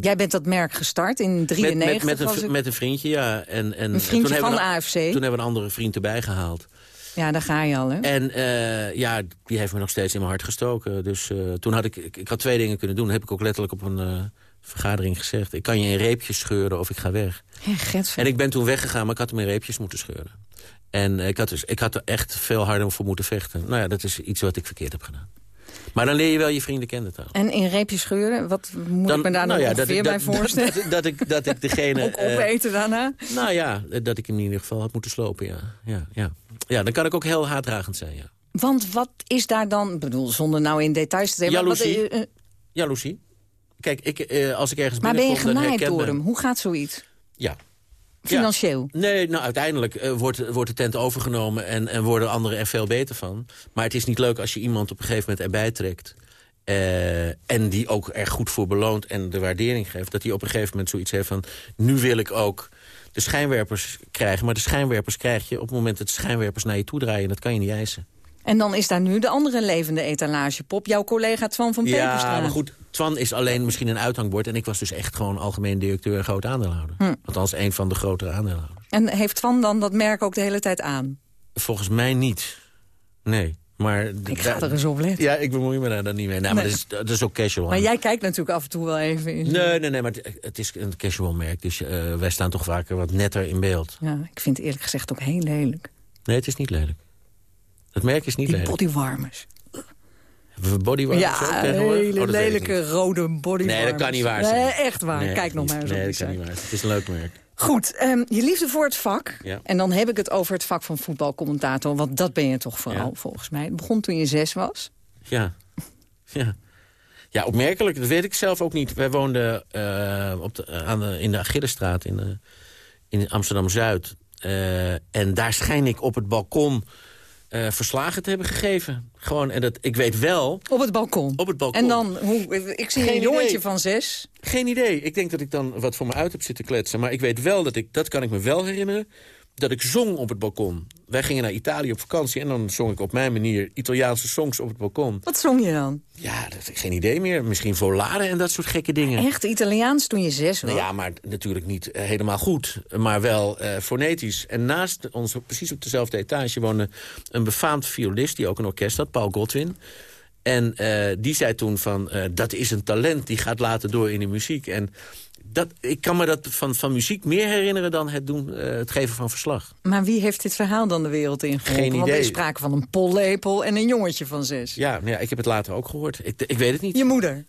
[SPEAKER 12] Jij bent dat merk gestart in
[SPEAKER 13] met,
[SPEAKER 12] 93.
[SPEAKER 13] met, met, een, met een vriendje, ja. En, en,
[SPEAKER 12] Een vriendje van
[SPEAKER 13] een-
[SPEAKER 12] AFC?
[SPEAKER 13] Toen hebben we een andere vriend erbij gehaald.
[SPEAKER 12] Ja, daar ga je al, hè?
[SPEAKER 13] En eh, ja, die heeft me nog steeds in mijn hart gestoken. Dus eh, toen had ik, ik, ik had twee dingen kunnen doen. Dat heb ik ook letterlijk op een eh, vergadering gezegd. Ik kan je in reepjes scheuren of ik ga weg.
[SPEAKER 12] Gert,
[SPEAKER 13] En ik ben toen weggegaan, maar ik had hem in reepjes moeten scheuren. En ik had, dus, ik had er echt veel harder voor moeten vechten. Nou ja, dat is iets wat ik verkeerd heb gedaan. Maar dan leer je wel je vrienden kennen toch?
[SPEAKER 12] En in reepjes scheuren, wat moet ik me daar
[SPEAKER 13] nou ja, dat
[SPEAKER 12] ongeveer
[SPEAKER 13] ik,
[SPEAKER 12] bij
[SPEAKER 13] dat,
[SPEAKER 12] voorstellen?
[SPEAKER 13] Dat, dat, ik, dat ik degene... <laughs>
[SPEAKER 12] Ook
[SPEAKER 13] eh,
[SPEAKER 12] opeten daarna?
[SPEAKER 13] nou ja, dat ik hem in ieder geval had moeten slopen, ja. Ja, ja. ja dan kan ik ook heel haatdragend zijn, ja.
[SPEAKER 12] Want wat is daar dan, bedoel, zonder nou in details te wat-
[SPEAKER 13] Jaloezie.
[SPEAKER 12] eh, eh,
[SPEAKER 13] Jaloezie. Kijk, ik, eh, als ik ergens
[SPEAKER 12] maar ben je genaaid door hem? Hoe gaat zoiets?
[SPEAKER 13] Ja.
[SPEAKER 12] Financieel?
[SPEAKER 13] Ja. Nee, nou uiteindelijk eh, wordt, wordt de tent overgenomen en, en worden anderen er veel beter van. Maar het is niet leuk als je iemand op een gegeven moment erbij trekt. eh, en die ook er goed voor beloont en de waardering geeft. Dat hij op een gegeven moment zoiets heeft van... nu wil ik ook de schijnwerpers krijgen. Maar de schijnwerpers krijg je op het moment dat de schijnwerpers naar je toe draaien. Dat kan je niet eisen.
[SPEAKER 12] En dan is daar nu de andere levende etalagepop, jouw collega Twan van Peperstraat.
[SPEAKER 13] Ja, maar goed, Twan is alleen misschien een uithangbord. En ik was dus echt gewoon algemeen directeur en groot aandeelhouder.
[SPEAKER 12] Hm.
[SPEAKER 13] Althans, een van de grotere aandeelhouders.
[SPEAKER 12] En heeft Twan dan dat merk ook de hele tijd aan?
[SPEAKER 13] Volgens mij niet. Nee. Maar
[SPEAKER 12] Ik ga er eens op letten.
[SPEAKER 13] Ja, ik bemoei me daar dan niet mee. Nou, maar dat, is, dat is ook casual.
[SPEAKER 12] Maar jij kijkt natuurlijk af en toe wel even in.
[SPEAKER 13] Nee, nee, nee, maar het, het is een casual merk. Dus eh, wij staan toch vaker wat netter in beeld.
[SPEAKER 12] Ja, ik vind het eerlijk gezegd ook heel lelijk.
[SPEAKER 13] Nee, het is niet lelijk. Het merk is niet
[SPEAKER 12] Die
[SPEAKER 13] lelijk.
[SPEAKER 12] bodywarmers.
[SPEAKER 13] Hebben we bodywarmers
[SPEAKER 12] Ja, hele
[SPEAKER 13] Oh, dat
[SPEAKER 12] lelijke rode bodywarmers.
[SPEAKER 13] Nee, dat kan niet waar zijn.
[SPEAKER 12] Nee, echt waar.
[SPEAKER 13] Nee,
[SPEAKER 12] Kijk nog maar eens
[SPEAKER 13] Nee,
[SPEAKER 12] op
[SPEAKER 13] dat kan niet waar. Het is een leuk merk.
[SPEAKER 12] Goed, ehm, je liefde voor het vak.
[SPEAKER 13] Ja.
[SPEAKER 12] En dan heb ik het over het vak van voetbalcommentator. Want dat ben je toch vooral,
[SPEAKER 13] Ja.
[SPEAKER 12] volgens mij. Het begon toen je zes was.
[SPEAKER 13] Ja. <laughs> ja. Ja, opmerkelijk. Dat weet ik zelf ook niet. Wij woonden eh, op de, aan de, in de Achillestraat in, in Amsterdam-Zuid. Eh, en daar schijn ik op het balkon eh, verslagen te hebben gegeven. Gewoon, en dat, ik weet wel...
[SPEAKER 12] Op het balkon?
[SPEAKER 13] Op het balkon.
[SPEAKER 12] En dan, hoe, ik zie
[SPEAKER 13] Geen
[SPEAKER 12] een jongetje
[SPEAKER 13] idee.
[SPEAKER 12] van zes.
[SPEAKER 13] Geen idee. Ik denk dat ik dan wat voor me uit heb zitten kletsen. Maar ik weet wel dat ik, dat kan ik me wel herinneren, dat ik zong op het balkon. Wij gingen naar Italië op vakantie en dan zong ik op mijn manier Italiaanse songs op het balkon.
[SPEAKER 12] Wat zong je dan?
[SPEAKER 13] Ja, dat ik geen idee meer. Misschien volaren en dat soort gekke dingen.
[SPEAKER 12] Echt Italiaans toen je zes was?
[SPEAKER 13] Nou ja, maar natuurlijk niet eh, helemaal goed, maar wel eh, fonetisch. En naast ons, precies op dezelfde etage, woonde een befaamd violist... die ook een orkest had, Paul Godwin. En eh, die zei toen van, dat is een talent, die gaat later door in de muziek. En dat, ik kan me dat van, van muziek meer herinneren dan het, doen, eh, het geven van verslag.
[SPEAKER 12] Maar wie heeft dit verhaal dan de wereld ingeholpen?
[SPEAKER 13] Geen
[SPEAKER 12] Want er
[SPEAKER 13] idee.
[SPEAKER 12] is sprake van een pollepel en een jongetje van zes.
[SPEAKER 13] Ja, ja, ik heb het later ook gehoord. Ik, ik weet het niet.
[SPEAKER 12] Je moeder?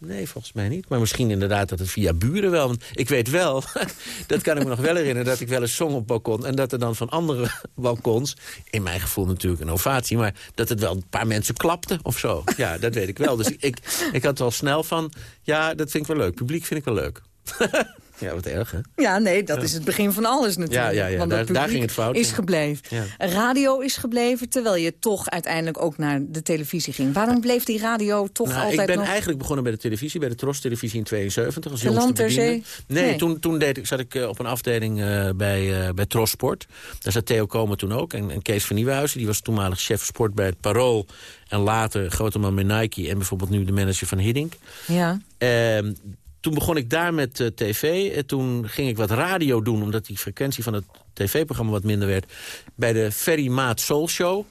[SPEAKER 13] Nee, volgens mij niet. Maar misschien inderdaad dat het via buren wel. Want ik weet wel, <laughs> dat kan ik me nog wel herinneren... dat ik wel eens zong op balkon... en dat er dan van andere <laughs> balkons... in mijn gevoel natuurlijk een ovatie... maar dat het wel een paar mensen klapten of zo. Ja, dat weet ik wel. Dus ik, ik had wel snel van... ja, dat vind ik wel leuk. Publiek vind ik wel leuk. <laughs> ja, wat erg, hè?
[SPEAKER 12] Ja, nee, dat
[SPEAKER 13] Ja.
[SPEAKER 12] is het begin van alles natuurlijk.
[SPEAKER 13] Ja, ja, ja,
[SPEAKER 12] Want
[SPEAKER 13] daar- daar ging het fout,
[SPEAKER 12] is gebleven.
[SPEAKER 13] Ja.
[SPEAKER 12] Radio is gebleven, terwijl je toch uiteindelijk ook naar de televisie ging. Waarom bleef die radio toch
[SPEAKER 13] Nou,
[SPEAKER 12] altijd
[SPEAKER 13] ik ben
[SPEAKER 12] nog...
[SPEAKER 13] eigenlijk begonnen bij de televisie, bij de Tros-televisie in 72. Als
[SPEAKER 12] De Land ter. Zee?
[SPEAKER 13] Nee,
[SPEAKER 12] Nee.
[SPEAKER 13] toen, toen deed ik, zat ik eh, op een afdeling eh, bij, eh bij Tros Sport. Daar zat Theo Komen toen ook. En, en Kees van Nieuwenhuizen, die was toenmalig chef sport bij het Parool. En later grote man bij Nike en bijvoorbeeld nu de manager van Hiddink.
[SPEAKER 12] Ja.
[SPEAKER 13] Ehm, toen begon ik daar met eh, tv. En toen ging ik wat radio doen, omdat die frequentie van het tv-programma wat minder werd. Bij de Ferry Maat Soul Show.
[SPEAKER 12] Oh,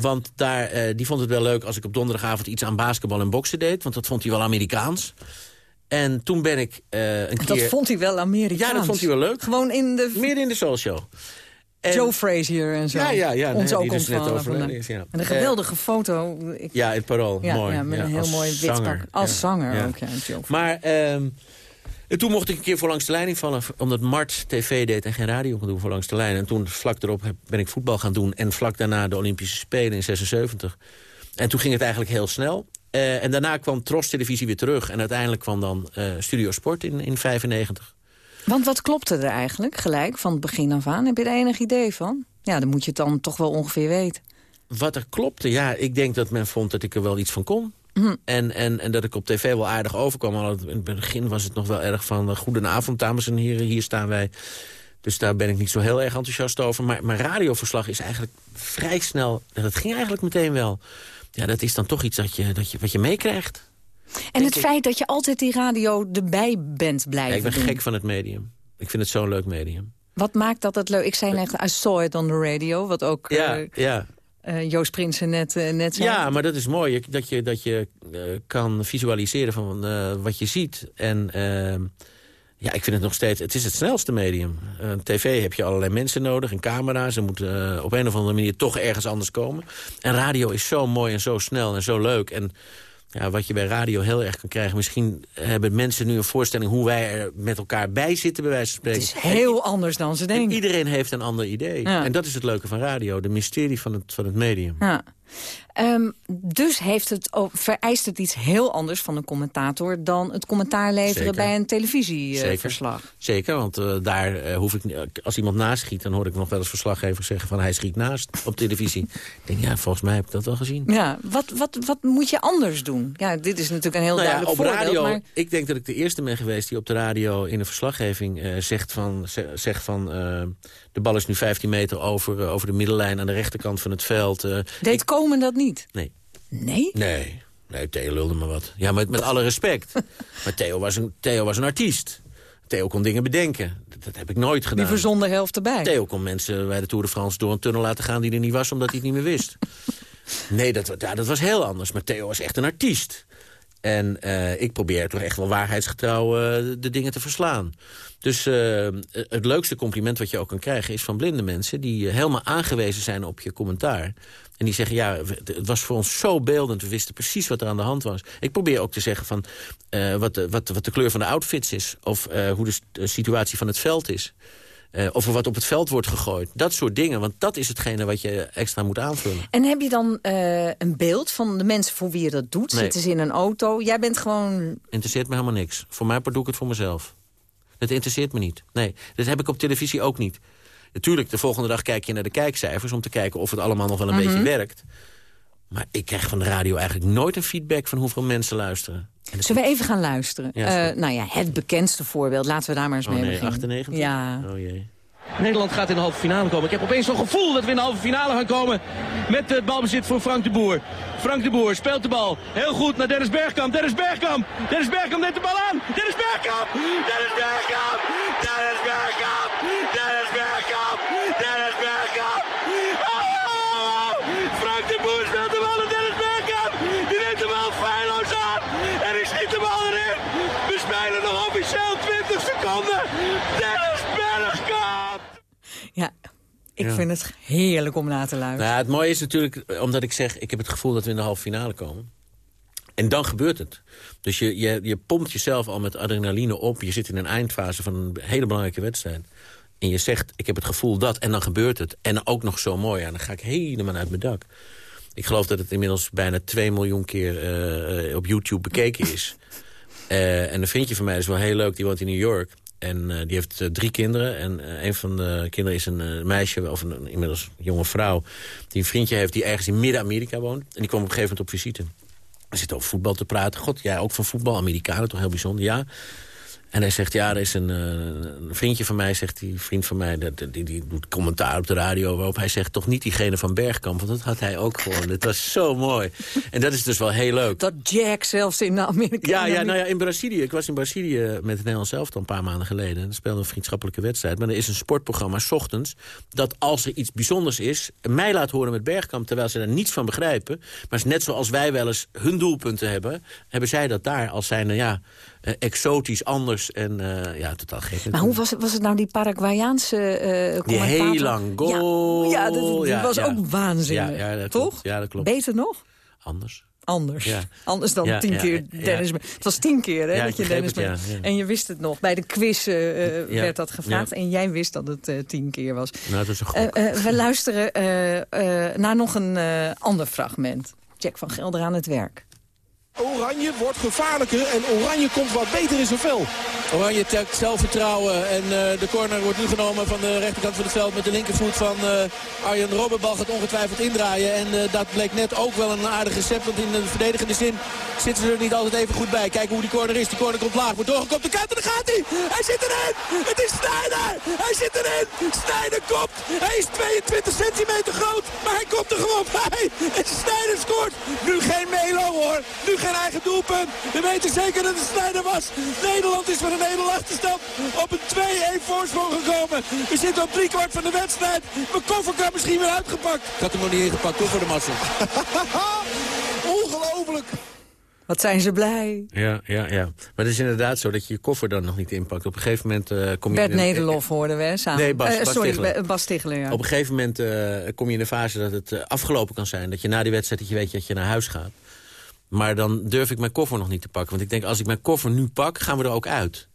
[SPEAKER 13] Want daar, eh, die vond het wel leuk als ik op donderdagavond iets aan basketbal en boksen deed. Want dat vond hij wel Amerikaans. En toen ben ik eh, een
[SPEAKER 12] Dat
[SPEAKER 13] keer...
[SPEAKER 12] vond hij wel Amerikaans.
[SPEAKER 13] Ja, dat vond hij wel leuk.
[SPEAKER 12] Gewoon in de...
[SPEAKER 13] Midden in de Soul Show. En-
[SPEAKER 12] Joe Frazier en zo.
[SPEAKER 13] Ja, ja, ja.
[SPEAKER 12] Ons
[SPEAKER 13] nee,
[SPEAKER 12] ook
[SPEAKER 13] dus
[SPEAKER 12] ontvallen
[SPEAKER 13] is, ja.
[SPEAKER 12] En een geweldige foto. Ik-
[SPEAKER 13] Ja, in het Parool.
[SPEAKER 12] Ja,
[SPEAKER 13] mooi.
[SPEAKER 12] ja, met een heel mooi wit. Als zanger ook, ja, Joe.
[SPEAKER 13] Maar ehm, en toen mocht ik een keer voor langs de lijn invallen... omdat Mart tv deed en geen radio kon doen voor langs de lijn. En toen vlak erop ben ik voetbal gaan doen... en vlak daarna de Olympische Spelen in 76. En toen ging het eigenlijk heel snel. Eh, en daarna kwam Tros Televisie weer terug. En uiteindelijk kwam dan eh, Studio Sport in, in 95.
[SPEAKER 12] Want wat klopte er eigenlijk gelijk van het begin af aan? Heb je er enig idee van? Ja, dan moet je het dan toch wel ongeveer weten.
[SPEAKER 13] Wat er klopte, ja, ik denk dat men vond dat ik er wel iets van kon.
[SPEAKER 12] Hm.
[SPEAKER 13] En, en, en dat ik op tv wel aardig overkwam. Al in het begin was het nog wel erg van... Uh, goedenavond, dames en heren, hier staan wij. Dus daar ben ik niet zo heel erg enthousiast over. Maar, maar radioverslag is eigenlijk vrij snel... Dat ging eigenlijk meteen wel. Ja, dat is dan toch iets dat je, dat je, wat je meekrijgt.
[SPEAKER 12] En het feit dat je altijd die radio erbij bent blijven
[SPEAKER 13] ja, ik ben
[SPEAKER 12] doen.
[SPEAKER 13] gek van het medium. Ik vind het zo'n leuk medium.
[SPEAKER 12] Wat maakt dat het leuk? Ik zei net, I saw it on the radio. Wat ook
[SPEAKER 13] ja,
[SPEAKER 12] uh,
[SPEAKER 13] ja.
[SPEAKER 12] Uh, Joost Prinsen net, uh, net zei.
[SPEAKER 13] Ja, maar dat is mooi. Dat je, dat je kan visualiseren van wat je ziet. En ehm, ja, ik vind het nog steeds... Het is het snelste medium. TV heb je allerlei mensen nodig, een camera. Ze moeten op een of andere manier toch ergens anders komen. En radio is zo mooi en zo snel en zo leuk. En ja, wat je bij radio heel erg kan krijgen. Misschien hebben mensen nu een voorstelling hoe wij er met elkaar bij zitten, bij wijze van spreken.
[SPEAKER 12] Het is heel anders dan ze denken.
[SPEAKER 13] Iedereen heeft een ander idee.
[SPEAKER 12] Ja.
[SPEAKER 13] En dat is het leuke van radio, de mysterie van het, van het medium.
[SPEAKER 12] Ja. Um, dus heeft het, vereist het iets heel anders van een commentator... dan het commentaar leveren
[SPEAKER 13] Zeker.
[SPEAKER 12] bij een televisieverslag.
[SPEAKER 13] Zeker. Zeker, want uh, daar uh, hoef ik als iemand naschiet... dan hoor ik nog wel eens verslaggevers zeggen van hij schiet naast op televisie. ik denk, ja, volgens mij heb ik dat wel gezien.
[SPEAKER 12] Ja, wat, wat, wat moet je anders doen? Ja, dit is natuurlijk een heel
[SPEAKER 13] nou
[SPEAKER 12] duidelijk
[SPEAKER 13] ja, op
[SPEAKER 12] voorbeeld.
[SPEAKER 13] Radio,
[SPEAKER 12] maar...
[SPEAKER 13] Ik denk dat ik de eerste ben geweest die op de radio in een verslaggeving zegt van... Zegt van de bal is nu 15 meter over, over de middellijn aan de rechterkant van het veld.
[SPEAKER 12] Deed
[SPEAKER 13] ik...
[SPEAKER 12] Komen dat niet?
[SPEAKER 13] Nee.
[SPEAKER 12] Nee?
[SPEAKER 13] Nee. Nee, Theo lulde me wat. Ja, met, met alle respect. <laughs> maar Theo was, een, Theo was een artiest. Theo kon dingen bedenken. Dat, dat heb ik nooit gedaan.
[SPEAKER 12] Die verzon de helft erbij.
[SPEAKER 13] Theo kon mensen bij de Tour de France door een tunnel laten gaan... die er niet was, omdat hij het niet meer wist. <laughs> nee, dat, ja, dat was heel anders. Maar Theo was echt een artiest. En uh, ik probeer toch echt wel waarheidsgetrouw uh, de dingen te verslaan. Dus uh, het leukste compliment wat je ook kan krijgen... is van blinde mensen die helemaal aangewezen zijn op je commentaar. En die zeggen, ja, het was voor ons zo beeldend. We wisten precies wat er aan de hand was. Ik probeer ook te zeggen van wat, de, wat, wat de kleur van de outfits is. Of hoe de, situatie van het veld is. Uh, of er wat op het veld wordt gegooid. Dat soort dingen, want dat is hetgene wat je extra moet aanvullen.
[SPEAKER 12] En heb je dan een beeld van de mensen voor wie je dat doet?
[SPEAKER 13] Nee.
[SPEAKER 12] Zitten ze in een auto? Jij bent gewoon...
[SPEAKER 13] Interesseert me helemaal niks. Voor mij doe ik het voor mezelf. Dat interesseert me niet. Nee, dat heb ik op televisie ook niet. Natuurlijk, de volgende dag kijk je naar de kijkcijfers... om te kijken of het allemaal nog wel een
[SPEAKER 12] Mhm.
[SPEAKER 13] beetje werkt. Maar ik krijg van de radio eigenlijk nooit een feedback... van hoeveel mensen luisteren.
[SPEAKER 12] Zullen we even gaan luisteren?
[SPEAKER 13] Ja,
[SPEAKER 12] uh, nou ja, het bekendste voorbeeld. Laten we daar maar eens
[SPEAKER 13] oh,
[SPEAKER 12] mee
[SPEAKER 13] nee,
[SPEAKER 12] beginnen.
[SPEAKER 13] 98?
[SPEAKER 12] Ja.
[SPEAKER 13] Oh jee.
[SPEAKER 15] Nederland gaat in de halve finale komen. Ik heb opeens zo'n gevoel dat we in de halve finale gaan komen. Met het balbezit voor Frank de Boer. Frank de Boer speelt de bal. Heel goed naar Dennis Bergkamp. Dennis Bergkamp. Dennis Bergkamp neemt de bal aan. Dennis Bergkamp. Dennis Bergkamp. Dennis Bergkamp. Dennis Bergkamp. Dennis Bergkamp. Oh! Frank de Boer speelt de bal aan Dennis Bergkamp. Die neemt de bal feilloos aan. En die schiet de bal erin. We spelen nog officieel 20 seconden. Dennis Bergkamp.
[SPEAKER 12] Ja, ik
[SPEAKER 13] Ja.
[SPEAKER 12] vind het heerlijk om na te luisteren.
[SPEAKER 13] Nou, het mooie is natuurlijk, omdat ik zeg... ik heb het gevoel dat we in de halve finale komen. En dan gebeurt het. Dus je, je, je pompt jezelf al met adrenaline op. Je zit in een eindfase van een hele belangrijke wedstrijd. En je zegt, ik heb het gevoel dat. En dan gebeurt het. En ook nog zo mooi. En dan ga ik helemaal uit mijn dak. Ik geloof dat het inmiddels bijna 2 miljoen keer eh, eh, op YouTube bekeken is. <laughs> Eh, en een vriendje van mij is wel heel leuk. Die woont in New York. En eh, die heeft eh, drie kinderen. En eh, een van de kinderen is een meisje, of een inmiddels jonge vrouw... die een vriendje heeft die ergens in Midden-Amerika woont. En die kwam op een gegeven moment op visite. We zitten over voetbal te praten. God, jij ook van voetbal, Amerikanen, toch heel bijzonder, ja. En hij zegt, ja, er is een, eh, een vriendje van mij, zegt die vriend van mij... dat- die, die doet commentaar op de radio waarop hij zegt... toch niet diegene van Bergkamp, want dat had hij ook gewoon. Het was zo mooi. En dat is dus wel heel leuk.
[SPEAKER 12] Dat Jack zelfs in de Amerika...
[SPEAKER 13] Ja, ja, nou ja, in Brazilië. Ik was in Brazilië met het Nederlands elftal een paar maanden geleden. En speelde een vriendschappelijke wedstrijd. Maar er is een sportprogramma, s ochtends, dat als er iets bijzonders is... mij laat horen met Bergkamp, terwijl ze daar niets van begrijpen. Maar net zoals wij wel eens hun doelpunten hebben... hebben zij dat daar als zijn, ja, exotisch, anders en eh, ja, totaal gek.
[SPEAKER 12] Maar hoe was het, was het nou die Paraguayaanse eh
[SPEAKER 13] Die heel lang goal.
[SPEAKER 12] Ja, ja dat, die
[SPEAKER 13] Ja,
[SPEAKER 12] was
[SPEAKER 13] ja.
[SPEAKER 12] ook waanzinnig.
[SPEAKER 13] Dat
[SPEAKER 12] Toch?
[SPEAKER 13] klopt. Ja, dat klopt.
[SPEAKER 12] Beter nog?
[SPEAKER 13] Anders.
[SPEAKER 12] Anders.
[SPEAKER 13] Ja.
[SPEAKER 12] Anders dan
[SPEAKER 13] Ja,
[SPEAKER 12] tien
[SPEAKER 13] ja,
[SPEAKER 12] keer. Dennis. Het was tien keer hè, dat je Dennis.
[SPEAKER 13] het.
[SPEAKER 12] En je wist het nog. Bij de quiz eh, eh, werd dat gevraagd. En jij wist dat het eh, tien keer was.
[SPEAKER 13] Nou, dat is een.
[SPEAKER 12] Eh, eh, we luisteren eh, eh, naar nog een eh, ander fragment. Jack van Gelder aan het werk.
[SPEAKER 16] Oranje wordt gevaarlijker en Oranje komt wat beter in zijn vel.
[SPEAKER 13] Oranje trekt zelfvertrouwen en uh, de corner wordt nu genomen van de rechterkant van het veld met de linkervoet van uh, Arjen Robben. Bal gaat ongetwijfeld indraaien en uh, dat bleek net ook wel een aardige recept. Want in de verdedigende zin zitten ze er niet altijd even goed bij. Kijken hoe die corner is. Die corner komt laag, wordt doorgekomen. De kant en dan gaat hij. Hij zit erin. Het is Snijder. Hij zit erin. Snijder komt. Hij is 22 centimeter groot, maar hij komt er gewoon bij. En <laughs> Snijder scoort. Nu geen Melo hoor. Nu geen eigen doelpunt. We weten zeker dat het Snijder was. Nederland is van een hele achterstand op een 2-1 voorsprong gekomen. We zitten op driekwart van de wedstrijd. Mijn koffer kan misschien weer uitgepakt. Ik had hem nog niet ingepakt, toch voor de massa. <laughs>
[SPEAKER 16] Ongelooflijk.
[SPEAKER 12] Wat zijn ze blij.
[SPEAKER 13] Ja, ja, ja. Maar het is inderdaad zo dat je je koffer dan nog niet inpakt. Op een gegeven moment uh, kom je...
[SPEAKER 12] Bert in Nederlof hoorden we, samen.
[SPEAKER 13] Nee, Bas, uh,
[SPEAKER 12] Bas sorry, Bas ja.
[SPEAKER 13] Op een gegeven moment uh, kom je in de fase dat het afgelopen kan zijn. Dat je na die wedstrijd dat je weet dat je naar huis gaat. Maar dan durf ik mijn koffer nog niet te pakken. Want ik denk, als ik mijn koffer nu pak, gaan we er ook uit.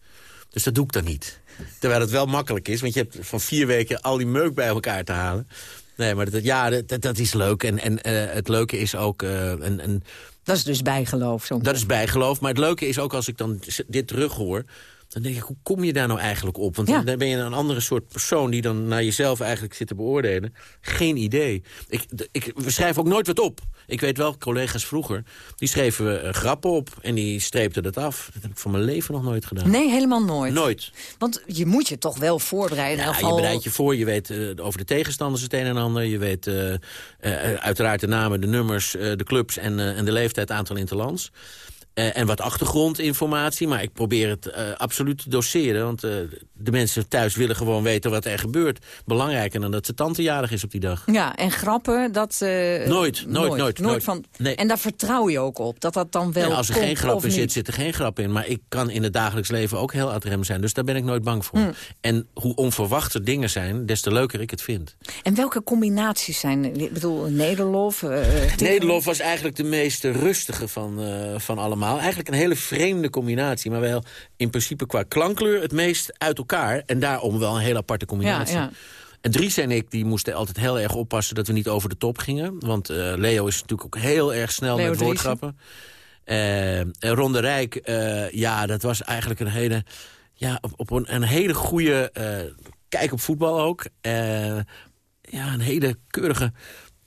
[SPEAKER 13] Dus dat doe ik dan niet. Terwijl het wel makkelijk is, want je hebt van vier weken al die meuk bij elkaar te halen. Nee, maar dat, ja, dat, dat is leuk. En, en uh, het leuke is ook... Uh, een, een,
[SPEAKER 12] dat is dus bijgeloof.
[SPEAKER 13] Dat is bijgeloof. Maar het leuke is ook als ik dan dit terug hoor... dan denk ik, hoe kom je daar nou eigenlijk op? Want ja. dan ben je een andere soort persoon... die dan naar jezelf eigenlijk zit te beoordelen. Geen idee. Ik, ik, we schrijven ook nooit wat op. Ik weet wel, collega's vroeger, die schreven uh, grappen op en die streepten dat af. Dat heb ik van mijn leven nog nooit gedaan.
[SPEAKER 12] Nee, helemaal nooit?
[SPEAKER 13] Nooit.
[SPEAKER 12] Want je moet je toch wel voorbereiden.
[SPEAKER 13] Ja,
[SPEAKER 12] geval...
[SPEAKER 13] je bereidt je voor, je weet uh, over de tegenstanders het een en ander. Je weet uh, uiteraard de namen, de nummers, de clubs en, en de leeftijd, aantal interlands. Uh, en wat achtergrondinformatie, maar ik probeer het uh, absoluut te doseren. Want uh, de mensen thuis willen gewoon weten wat er gebeurt. Belangrijker dan dat ze tantejarig is op die dag.
[SPEAKER 12] Ja, en grappen, dat...
[SPEAKER 13] Nooit, nooit, nooit. nooit, nooit.
[SPEAKER 12] Van, nee. En daar vertrouw je ook op, dat dat dan wel
[SPEAKER 13] nee, Als er
[SPEAKER 12] komt,
[SPEAKER 13] geen grap in zit, zit er geen grap in. Maar ik kan in het dagelijks leven ook heel ad rem zijn. Dus daar ben ik nooit bang voor.
[SPEAKER 12] Hm.
[SPEAKER 13] En hoe onverwachte dingen zijn, des te leuker ik het vind.
[SPEAKER 12] En welke combinaties zijn... Ik bedoel, Nederlof...
[SPEAKER 13] Nederlof was eigenlijk de meest rustige van, van allemaal. Eigenlijk een hele vreemde combinatie. Maar wel in principe qua klankkleur het meest uit elkaar. En daarom wel een heel aparte combinatie.
[SPEAKER 12] Ja, ja.
[SPEAKER 13] En Dries en ik die moesten altijd heel erg oppassen dat we niet over de top gingen. Want uh, Leo is natuurlijk ook heel erg snel
[SPEAKER 12] Leo
[SPEAKER 13] met woordgrappen. Uh, Ron de Rijk, uh, ja, dat was eigenlijk een hele, ja, op, op een, een, hele goede kijk op voetbal ook. ja, een hele keurige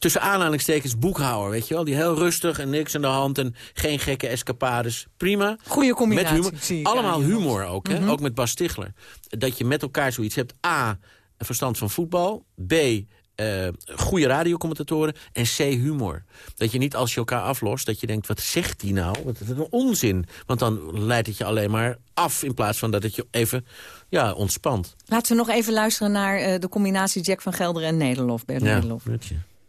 [SPEAKER 13] tussen aanhalingstekens boekhouder, weet je wel? Die heel rustig en niks aan de hand en geen gekke escapades. Prima.
[SPEAKER 12] Goede combinatie.
[SPEAKER 13] Met humor. Allemaal humor ook, hè? Mm -hmm. ook met Bas Stigler. Dat je met elkaar zoiets hebt. A, verstand van voetbal. B, uh, goede radiocommentatoren. En C, humor. Dat je niet als je elkaar aflost, dat je denkt, wat zegt die nou? Wat is een onzin. Want dan leidt het je alleen maar af in plaats van dat het je even ja, ontspant.
[SPEAKER 12] Laten we nog even luisteren naar uh, de combinatie Jack van Gelder en Nederlof. Bert
[SPEAKER 13] ja,
[SPEAKER 12] Nederlof.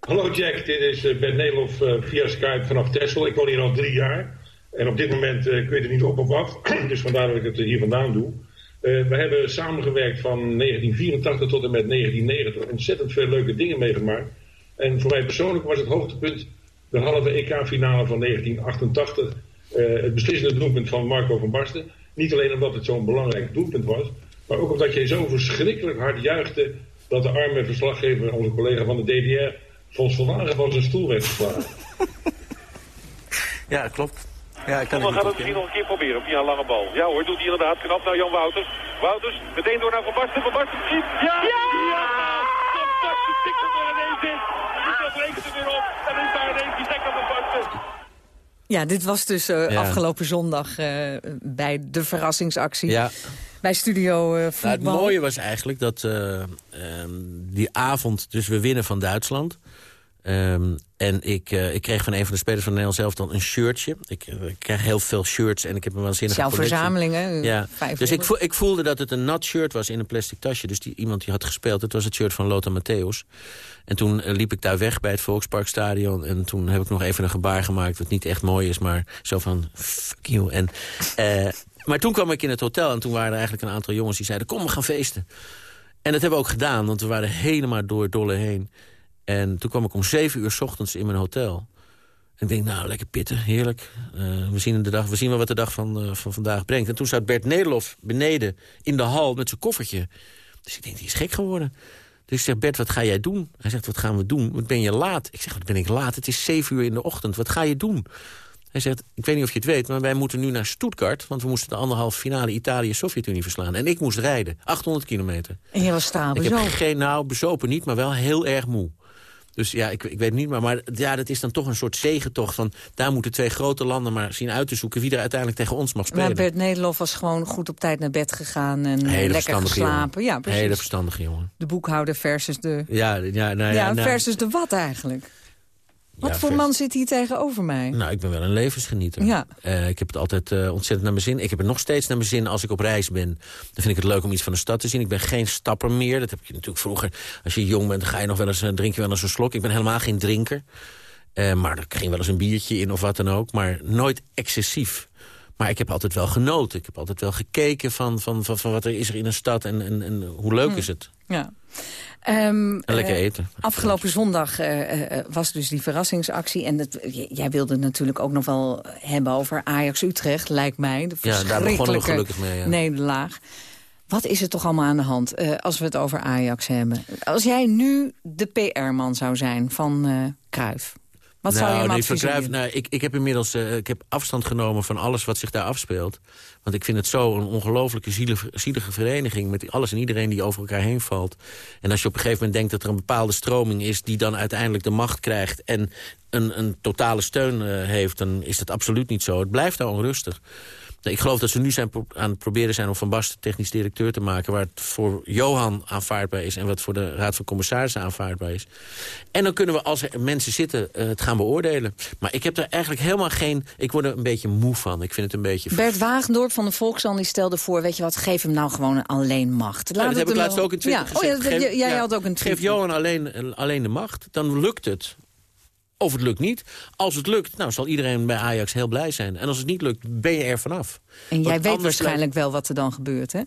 [SPEAKER 17] Hallo Jack, dit is uh, Bert Nederlof uh, via Skype vanaf Texel. Ik woon hier al drie jaar. En op dit moment kun je er niet op of af. <clears throat> dus vandaar dat ik het hier vandaan doe. we hebben samengewerkt van 1984 tot en met 1990. Ontzettend veel leuke dingen meegemaakt. En voor mij persoonlijk was het hoogtepunt de halve EK-finale van 1988. het beslissende doelpunt van Marco van Basten. Niet alleen omdat het zo'n belangrijk doelpunt was. Maar ook omdat je zo verschrikkelijk hard juichte dat de arme verslaggever, onze collega van de DDR volgens van zijn stoel werd geslagen.
[SPEAKER 13] ja, klopt. Ja, ik kan
[SPEAKER 18] we gaan het misschien nog een keer proberen via een lange bal. Ja hoor, doet hij inderdaad. Knap naar Jan Wouters. Wouters, meteen door naar Van Basten. Van Basten schiet. Ja! Ja! ja! Van Basten tikt er door ineens in. Dat rekent er weer op. En is daar ineens die dekker van Basten.
[SPEAKER 12] Ja, dit was dus uh, ja. afgelopen zondag uh, bij de verrassingsactie. Ja. Bij Studio uh, Voetbal.
[SPEAKER 13] Nou, het mooie was eigenlijk dat uh, um, die avond, dus we winnen van Duitsland. Um, en ik, uh, ik kreeg van een van de spelers van Nederland zelf dan een shirtje. Ik, ik krijg heel veel shirts en ik heb een waanzinnige
[SPEAKER 12] Jouw
[SPEAKER 13] collectie.
[SPEAKER 12] verzamelingen.
[SPEAKER 13] Ja. Dus ik, vo ik voelde dat het een nat shirt was in een plastic tasje. Dus die, iemand die had gespeeld, het was het shirt van Lothar Matthäus. En toen uh, liep ik daar weg bij het Volksparkstadion. En toen heb ik nog even een gebaar gemaakt, wat niet echt mooi is. Maar zo van, fuck you. En, maar toen kwam ik in het hotel en toen waren er eigenlijk een aantal jongens die zeiden... kom, we gaan feesten. En dat hebben we ook gedaan, want we waren helemaal door dolle heen. En toen kwam ik om zeven uur 's ochtends in mijn hotel. En ik denk, nou, lekker pitten, heerlijk. Uh, we, zien de dag, we zien wel wat de dag van, uh, van vandaag brengt. En toen zat Bert Nederlof beneden in de hal met zijn koffertje. Dus ik denk, die is gek geworden. Dus ik zeg, Bert, wat ga jij doen? Hij zegt, wat gaan we doen? Wat ben je laat? Ik zeg, wat ben ik laat? Het is zeven uur in de ochtend. Wat ga je doen? Hij zegt, ik weet niet of je het weet, maar wij moeten nu naar Stuttgart... want we moesten de anderhalve finale Italië-Sovjet-Unie verslaan. En ik moest rijden, 800 kilometer.
[SPEAKER 12] En je was
[SPEAKER 13] Ik heb geen, nou, bezopen niet, maar wel heel erg moe. Dus ja, ik, ik weet niet meer. Maar ja, dat is dan toch een soort zegentocht van... daar moeten twee grote landen maar zien uit te zoeken... wie er uiteindelijk tegen ons mag spelen.
[SPEAKER 12] Maar Bert Nederlof was gewoon goed op tijd naar bed gegaan... en
[SPEAKER 13] Hele
[SPEAKER 12] lekker geslapen.
[SPEAKER 13] jongen.
[SPEAKER 12] Ja, precies.
[SPEAKER 13] Hele verstandige jongen.
[SPEAKER 12] De boekhouder versus de...
[SPEAKER 13] Ja, ja, nou, ja,
[SPEAKER 12] Ja,
[SPEAKER 13] nou,
[SPEAKER 12] versus de wat eigenlijk? Wat
[SPEAKER 13] Ja,
[SPEAKER 12] voor man zit hier tegenover mij?
[SPEAKER 13] Nou, ik ben wel een levensgenieter.
[SPEAKER 12] Ja.
[SPEAKER 13] Eh, ik heb het altijd eh, ontzettend naar mijn zin. Ik heb het nog steeds naar mijn zin als ik op reis ben. Dan vind ik het leuk om iets van de stad te zien. Ik ben geen stapper meer. Dat heb je natuurlijk vroeger. Als je jong bent, dan ga je nog wel eens, eh, drink je wel eens een slok. Ik ben helemaal geen drinker. Eh, maar er ging wel eens een biertje in of wat dan ook. Maar nooit excessief. Maar ik heb altijd wel genoten. Ik heb altijd wel gekeken van, van, van, van wat er is er in een stad en, en, en hoe leuk
[SPEAKER 12] Hm.
[SPEAKER 13] is het.
[SPEAKER 12] Ja. Ehm,
[SPEAKER 13] En lekker
[SPEAKER 12] eh,
[SPEAKER 13] eten.
[SPEAKER 12] Afgelopen zondag eh, eh, was dus die verrassingsactie. En dat, jij wilde het natuurlijk ook nog wel hebben over Ajax-Utrecht, lijkt mij. De
[SPEAKER 13] Ja, daar begonnen we gelukkig mee, ja.
[SPEAKER 12] nederlaag. Wat is er toch allemaal aan de hand als we het over Ajax hebben? Als jij nu de PR-man zou zijn van eh Zou je
[SPEAKER 13] nee, nou, ik, ik heb inmiddels eh, ik heb afstand genomen van alles wat zich daar afspeelt. Want ik vind het zo een ongelooflijke zielige, zielige vereniging... met alles en iedereen die over elkaar heen valt. En als je op een gegeven moment denkt dat er een bepaalde stroming is... die dan uiteindelijk de macht krijgt en een, een totale steun eh, heeft... dan is dat absoluut niet zo. Het blijft daar onrustig. Ik geloof dat ze nu zijn aan het proberen zijn om Van Basten technisch directeur te maken... waar het voor Johan aanvaardbaar is en wat voor de Raad van Commissarissen aanvaardbaar is. En dan kunnen we als er mensen zitten eh, het gaan beoordelen. Maar ik heb daar eigenlijk helemaal geen... Ik word er een beetje moe van. Ik vind het een beetje...
[SPEAKER 12] Bert Wagendorp van de Volkskrant die stelde voor... weet je wat, geef hem nou gewoon alleen macht.
[SPEAKER 13] Ja, dat
[SPEAKER 12] het
[SPEAKER 13] heb ik laatst ook in Twitter
[SPEAKER 12] ja. Oh,
[SPEAKER 13] gezegd.
[SPEAKER 12] ja, dat-
[SPEAKER 13] Geef-
[SPEAKER 12] jij
[SPEAKER 13] ja,
[SPEAKER 12] had ook een tweet.
[SPEAKER 13] Geef Johan alleen, alleen de macht, dan lukt het. Of het lukt niet. Als het lukt, nou, zal iedereen bij Ajax heel blij zijn. En als het niet lukt, ben je er vanaf.
[SPEAKER 12] En jij
[SPEAKER 13] Want
[SPEAKER 12] weet waarschijnlijk wel wat er dan gebeurt, hè?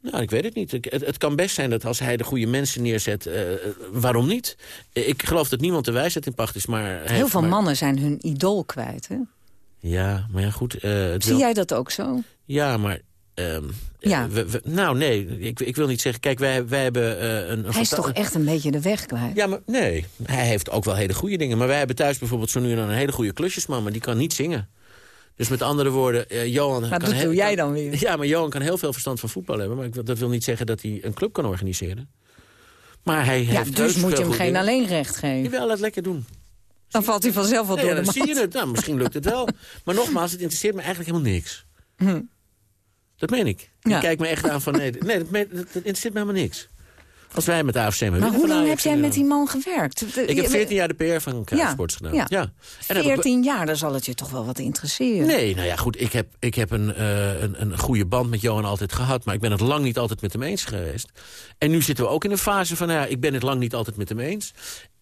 [SPEAKER 13] Nou, ik weet het niet. Ik- Het, het kan best zijn dat als hij de goede mensen neerzet, eh, waarom niet? Ik geloof dat niemand de wijsheid in pacht is, maar...
[SPEAKER 12] Heel
[SPEAKER 13] heeft
[SPEAKER 12] veel
[SPEAKER 13] maar-
[SPEAKER 12] mannen zijn hun idool kwijt, hè?
[SPEAKER 13] Ja, maar ja, goed. eh,
[SPEAKER 12] Zie
[SPEAKER 13] wil-
[SPEAKER 12] jij dat ook zo?
[SPEAKER 13] Ja, maar... ehm,
[SPEAKER 12] Ja.
[SPEAKER 13] eh, we- we- nou, nee, ik, ik wil niet zeggen... Kijk, wij, wij hebben eh, een... een
[SPEAKER 12] Hij is toch echt een beetje de weg kwijt?
[SPEAKER 13] Ja, maar nee. Hij heeft ook wel hele goede dingen. Maar wij hebben thuis bijvoorbeeld zo nu en dan een hele goede klusjesman... maar die kan niet zingen. Dus met andere woorden, eh, Johan...
[SPEAKER 12] Maar
[SPEAKER 13] kan
[SPEAKER 12] dat doe jij dan weer.
[SPEAKER 13] Ja, maar Johan kan heel veel verstand van voetbal hebben. Maar ik, dat wil niet zeggen dat hij een club kan organiseren. Maar hij
[SPEAKER 12] Ja,
[SPEAKER 13] heeft
[SPEAKER 12] dus moet je hem geen
[SPEAKER 13] dingen.
[SPEAKER 12] alleenrecht geven.
[SPEAKER 13] Jawel, laat lekker doen.
[SPEAKER 12] Dan valt hij vanzelf wel
[SPEAKER 13] Nee,
[SPEAKER 12] door
[SPEAKER 13] dan
[SPEAKER 12] de
[SPEAKER 13] zie je het. Nou, misschien lukt het wel. <laughs> Maar nogmaals, het interesseert me eigenlijk helemaal niks.
[SPEAKER 12] Hm.
[SPEAKER 13] Dat meen ik.
[SPEAKER 12] Ja.
[SPEAKER 13] Je kijkt me echt aan van... Nee, nee dat, meen- dat, dat interesseert me helemaal niks. Als wij met de AFC maar
[SPEAKER 12] hoe lang heb jij met die man gewerkt?
[SPEAKER 13] Ik heb 14 jaar de PR van Kruissports gedaan.
[SPEAKER 12] ja.
[SPEAKER 13] Ja. En heb ik-
[SPEAKER 12] 14 jaar, dan zal het je toch wel wat interesseren.
[SPEAKER 13] Nee, nou ja, goed. Ik heb, ik heb een, eh, een, een goede band met Johan altijd gehad. Maar ik ben het lang niet altijd met hem eens geweest. En nu zitten we ook in een fase van... Nou ja, ik ben het lang niet altijd met hem eens.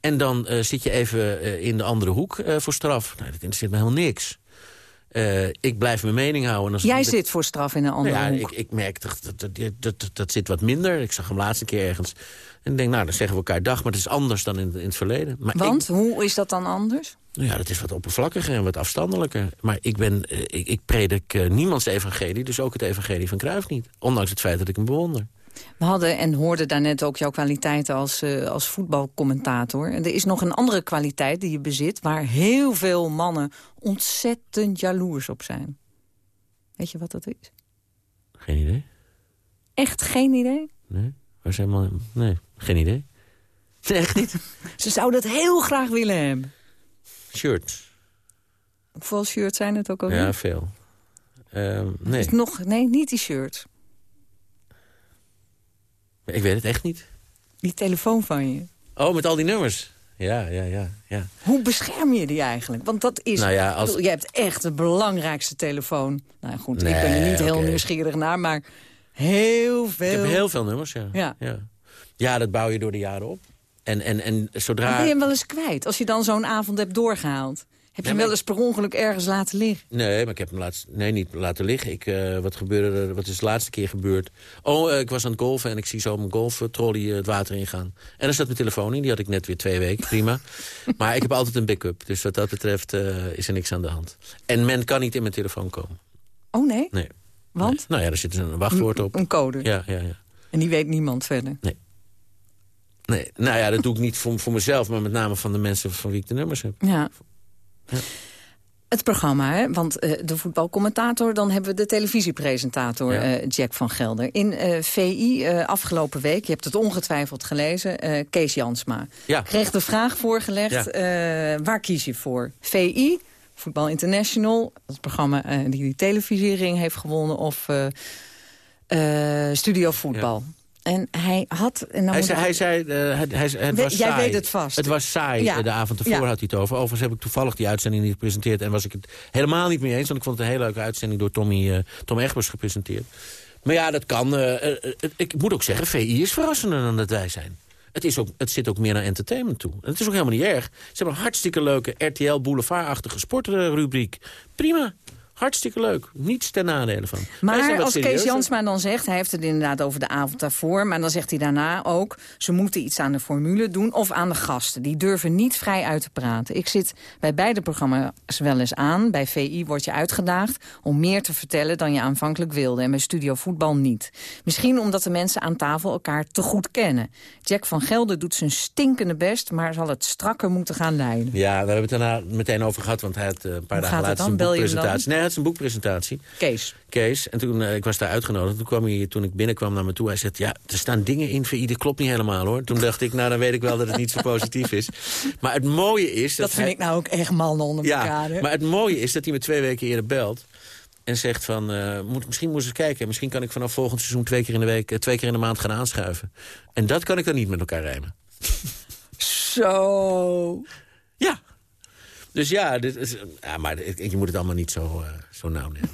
[SPEAKER 13] En dan eh, zit je even eh, in de andere hoek voor straf. Nou, dat interesseert me helemaal niks. Eh, ik blijf mijn mening houden. En als
[SPEAKER 12] Jij zit voor straf in een andere
[SPEAKER 13] nou ja,
[SPEAKER 12] hoek.
[SPEAKER 13] ik, ik merk dat dat, dat, dat, zit wat minder. Ik zag hem laatste keer ergens. En ik denk, nou, dan zeggen we elkaar dag. Maar het is anders dan in, in het verleden. Maar
[SPEAKER 12] Want, hoe is dat dan anders?
[SPEAKER 13] nou ja, dat is wat oppervlakkiger en wat afstandelijker. Maar ik, ben, eh, ik, ik predik eh, niemands evangelie, dus ook het evangelie van Cruijff niet. Ondanks het feit dat ik hem bewonder.
[SPEAKER 12] We hadden en hoorden daarnet ook jouw kwaliteiten als, eh, als voetbalcommentator. En er is nog een andere kwaliteit die je bezit... waar heel veel mannen ontzettend jaloers op zijn. Weet je wat dat is?
[SPEAKER 13] Geen idee.
[SPEAKER 12] Echt geen idee?
[SPEAKER 13] Nee, waar zijn mannen? Nee, geen idee. Nee, echt niet.
[SPEAKER 12] Ze zouden het heel graag willen hebben.
[SPEAKER 13] Shirts.
[SPEAKER 12] Hoeveel shirts zijn het ook alweer?
[SPEAKER 13] Ja, veel. Ehm, nee,
[SPEAKER 12] nog, nee, niet die shirts.
[SPEAKER 13] Ik weet het echt niet.
[SPEAKER 12] Die telefoon van je.
[SPEAKER 13] Oh, met al die nummers. Ja, ja, ja. ja.
[SPEAKER 12] Hoe bescherm je die eigenlijk? Want dat is...
[SPEAKER 13] Nou ja, als-
[SPEAKER 12] bedoel, Je hebt echt de belangrijkste telefoon. Nou goed, ik ben er niet heel nieuwsgierig naar, maar heel veel...
[SPEAKER 13] Ik heb heel veel nummers, ja.
[SPEAKER 12] Ja.
[SPEAKER 13] ja. Ja, dat bouw je door de jaren op. En, en, en zodra...
[SPEAKER 12] Maar ben je hem wel eens kwijt als je dan zo'n avond hebt doorgehaald? Heb je hem wel eens per ongeluk ergens laten liggen?
[SPEAKER 13] Nee, maar ik heb hem laatst, nee, niet laten liggen. Ik, eh, wat, gebeurde er, wat is de laatste keer gebeurd? Oh, eh, ik was aan het golfen en ik zie zo mijn golftrolley eh, het water ingaan. En daar zat mijn telefoon in, die had ik net weer twee weken, prima. <laughs> maar ik heb altijd een backup, dus wat dat betreft is er niks aan de hand. En men kan niet in mijn telefoon komen.
[SPEAKER 12] Oh nee?
[SPEAKER 13] Nee.
[SPEAKER 12] Want?
[SPEAKER 13] Nou ja, er zit een wachtwoord op.
[SPEAKER 12] Een code.
[SPEAKER 13] Ja, ja, ja.
[SPEAKER 12] En die weet niemand verder.
[SPEAKER 13] Nee. Nee, nou ja, dat doe ik niet voor, voor mezelf, maar met name van de mensen van wie ik de nummers heb.
[SPEAKER 12] Ja.
[SPEAKER 13] Ja.
[SPEAKER 12] Het programma, hè? want uh, de voetbalcommentator... dan hebben we de televisiepresentator ja. uh, Jack van Gelder. In uh, VI afgelopen week, je hebt het ongetwijfeld gelezen... Kees Jansma
[SPEAKER 13] ja.
[SPEAKER 12] kreeg de vraag voorgelegd... waar kies je voor? VI, Voetbal International, het programma die die televisiering heeft gewonnen... of Studio Voetbal. Ja. En hij had... En
[SPEAKER 13] hij, zei, hij zei, uh, het, hij, het was
[SPEAKER 12] Jij
[SPEAKER 13] saai.
[SPEAKER 12] weet het vast.
[SPEAKER 13] Het was saai,
[SPEAKER 12] ja.
[SPEAKER 13] de avond ervoor
[SPEAKER 12] ja.
[SPEAKER 13] had hij het over. Overigens heb ik toevallig die uitzending niet gepresenteerd... en was ik het helemaal niet mee eens. Want ik vond het een hele leuke uitzending door Tommy, uh, Tom Egbers gepresenteerd. Maar ja, dat kan. Uh, ik moet ook zeggen, VI is verrassender dan dat wij zijn. Het, is ook, het zit ook meer naar entertainment toe. En het is ook helemaal niet erg. Ze hebben een hartstikke leuke RTL Boulevard-achtige sportrubriek. Prima. Hartstikke leuk. Niets ten nadele van.
[SPEAKER 12] Maar als Kees Jansma dan zegt, hij heeft het inderdaad over de avond daarvoor... maar dan zegt hij daarna ook, ze moeten iets aan de formule doen... of aan de gasten. Die durven niet vrij uit te praten. Ik zit bij beide programma's wel eens aan. Bij VI word je uitgedaagd om meer te vertellen dan je aanvankelijk wilde. En bij Studio Voetbal niet. Misschien omdat de mensen aan tafel elkaar te goed kennen. Jack van Gelder doet zijn stinkende best... maar zal het strakker moeten gaan leiden.
[SPEAKER 13] Ja, we hebben het daarna meteen over gehad... want hij had uh, een paar
[SPEAKER 12] Hoe
[SPEAKER 13] dagen later zijn boekpresentatie. Nee, zijn boekpresentatie.
[SPEAKER 12] Kees.
[SPEAKER 13] Kees. En toen, uh, ik was daar uitgenodigd. Toen, kwam hij, toen ik binnenkwam naar me toe, hij zei... ja, er staan dingen in VI, dat klopt niet helemaal, hoor. Toen dacht ik, nou, dan weet ik wel dat het niet zo positief is. Maar het mooie is... Dat,
[SPEAKER 12] dat vind
[SPEAKER 13] hij,
[SPEAKER 12] ik nou ook echt mannen onder
[SPEAKER 13] ja,
[SPEAKER 12] elkaar. Hè?
[SPEAKER 13] maar het mooie is dat hij me twee weken eerder belt... en zegt van, uh, moet, misschien moet eens kijken... misschien kan ik vanaf volgend seizoen twee keer in de week... Uh, twee keer in de maand gaan aanschuiven. En dat kan ik dan niet met elkaar rijmen.
[SPEAKER 12] Zo...
[SPEAKER 13] Ja, dus ja, dit is, ja maar je moet het allemaal niet zo, uh, zo nauw nemen.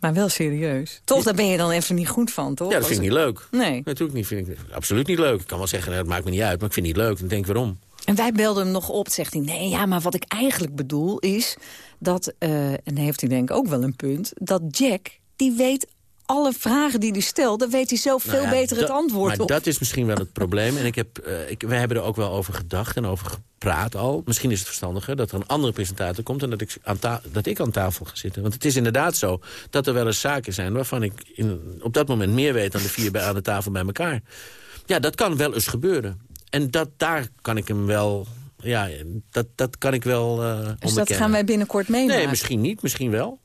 [SPEAKER 12] Maar wel serieus. Toch, daar ben je dan even niet goed van, toch?
[SPEAKER 13] Ja, dat vind ik niet leuk.
[SPEAKER 12] Nee.
[SPEAKER 13] Natuurlijk niet. Vind ik absoluut niet leuk. Ik kan wel zeggen, nou, dat maakt me niet uit, maar ik vind het niet leuk. Dan denk ik waarom.
[SPEAKER 12] En wij belden hem nog op, zegt hij... nee, ja, maar wat ik eigenlijk bedoel is dat... Uh, en heeft hij denk ik ook wel een punt... dat Jack, die weet alle vragen die hij stelt, dan weet hij zelf veel
[SPEAKER 13] nou ja,
[SPEAKER 12] beter het antwoord
[SPEAKER 13] maar
[SPEAKER 12] op.
[SPEAKER 13] dat is misschien wel het probleem. En ik heb, uh, ik, wij hebben er ook wel over gedacht en over gepraat al. Misschien is het verstandiger dat er een andere presentator komt... en dat ik aan, dat ik aan tafel ga zitten. Want het is inderdaad zo dat er wel eens zaken zijn... waarvan ik in, op dat moment meer weet dan de vier bij, aan de tafel bij elkaar. Ja, dat kan wel eens gebeuren. En dat, daar kan ik hem wel... Ja, dat, dat kan ik wel uh,
[SPEAKER 12] Dus dat gaan wij binnenkort meemaken?
[SPEAKER 13] Nee, misschien niet, misschien wel.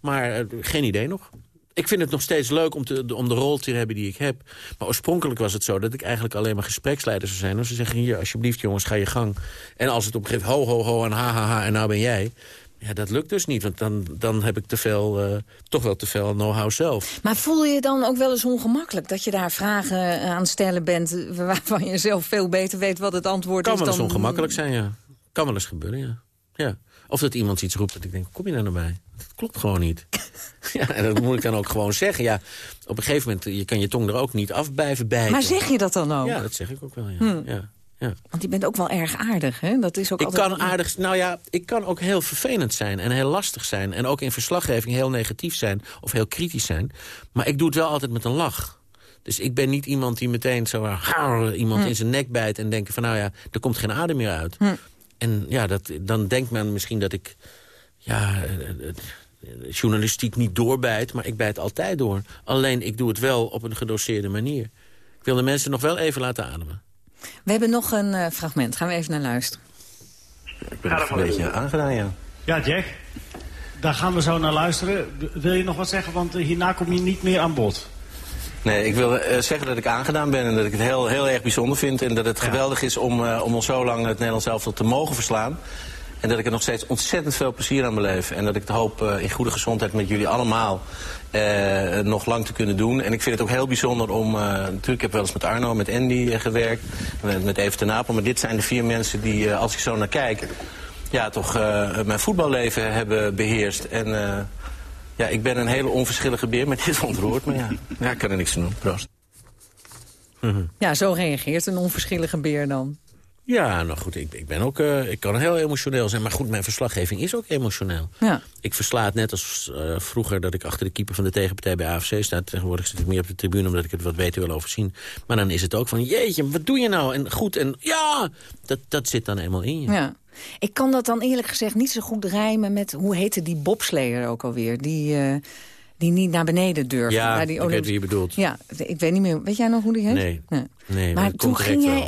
[SPEAKER 13] Maar uh, geen idee nog. Ik vind het nog steeds leuk om, te, om de rol te hebben die ik heb. Maar oorspronkelijk was het zo dat ik eigenlijk alleen maar gespreksleider zou zijn. Dus ze zeggen, hier, alsjeblieft jongens, ga je gang. En als het op een gegeven moment ho, ho, ho en ha, ha, ha en nou ben jij... Ja, dat lukt dus niet, want dan, dan heb ik te veel, uh, toch wel te veel know-how zelf.
[SPEAKER 12] Maar voel je dan ook wel eens ongemakkelijk... dat je daar vragen aan stellen bent waarvan je zelf veel beter weet wat het antwoord
[SPEAKER 13] kan
[SPEAKER 12] is?
[SPEAKER 13] Kan wel
[SPEAKER 12] dan...
[SPEAKER 13] eens ongemakkelijk zijn, ja. Kan wel eens gebeuren, ja. ja. Of dat iemand iets roept dat ik denk, kom je nou naar mij? Dat klopt gewoon niet. <laughs> ja, en dat moet ik dan ook gewoon zeggen. Ja, op een gegeven moment, je kan je tong er ook niet af blijven bijten.
[SPEAKER 12] Maar zeg je dat dan ook?
[SPEAKER 13] Ja, dat zeg ik ook wel, ja.
[SPEAKER 12] Hm.
[SPEAKER 13] ja. Ja.
[SPEAKER 12] Want je bent ook wel erg aardig, hè? Dat is ook
[SPEAKER 13] ik
[SPEAKER 12] altijd...
[SPEAKER 13] kan aardig... Nou ja, ik kan ook heel vervelend zijn en heel lastig zijn. En ook in verslaggeving heel negatief zijn of heel kritisch zijn. Maar ik doe het wel altijd met een lach. Dus ik ben niet iemand die meteen zo haar, iemand hm. in zijn nek bijt... en denkt van nou ja, er komt geen adem meer uit.
[SPEAKER 12] Hm.
[SPEAKER 13] En ja, dat, dan denkt men misschien dat ik... Ja, journalistiek niet doorbijt, maar ik bijt altijd door. Alleen, ik doe het wel op een gedoseerde manier. Ik wil de mensen nog wel even laten ademen.
[SPEAKER 12] We hebben nog een uh, fragment. Gaan we even naar luisteren.
[SPEAKER 13] Ik ben er een beetje aangedaan, ja.
[SPEAKER 19] Ja, Jack. Daar gaan we zo naar luisteren. Wil je nog wat zeggen? Want hierna kom je niet meer aan bod.
[SPEAKER 13] Nee, ik wil uh, zeggen dat ik aangedaan ben en dat ik het heel, heel erg bijzonder vind. En dat het ja. geweldig is om, uh, om ons zo lang het Nederlands elftal te mogen verslaan. En dat ik er nog steeds ontzettend veel plezier aan beleef. En dat ik het hoop uh, in goede gezondheid met jullie allemaal uh, nog lang te kunnen doen. En ik vind het ook heel bijzonder om... Uh, natuurlijk, ik heb wel eens met Arno, met Andy gewerkt. Met, met Even ten Napel. Maar dit zijn de vier mensen die, als ik zo naar kijk... ja, toch mijn voetballeven hebben beheerst. En ja, ik ben een hele onverschillige beer. Maar dit ontroert me, ja. Ja, ik kan er niks aan doen. Proost.
[SPEAKER 12] Ja, zo reageert een onverschillige beer dan.
[SPEAKER 13] Ja, nou goed, ik, ik ben ook, uh, ik kan heel emotioneel zijn. Maar goed, mijn verslaggeving is ook emotioneel.
[SPEAKER 12] Ja.
[SPEAKER 13] Ik versla het net als uh, vroeger dat ik achter de keeper van de tegenpartij bij AFC sta. Tegenwoordig zit ik meer op de tribune omdat ik het wat beter wil overzien. Maar dan is het ook van, jeetje, wat doe je nou? En goed, en ja, dat, dat zit dan eenmaal in je.
[SPEAKER 12] Ja. Ik kan dat dan eerlijk gezegd niet zo goed rijmen met, hoe heette die bobsleer ook alweer? Die... Uh die niet naar beneden durfde.
[SPEAKER 13] Ja,
[SPEAKER 12] die
[SPEAKER 13] ik weet wie je bedoelt.
[SPEAKER 12] Ja, ik weet niet meer. Weet jij nog hoe die heet?
[SPEAKER 13] Nee.
[SPEAKER 12] nee.
[SPEAKER 13] nee
[SPEAKER 12] maar toen ging jij
[SPEAKER 13] wel.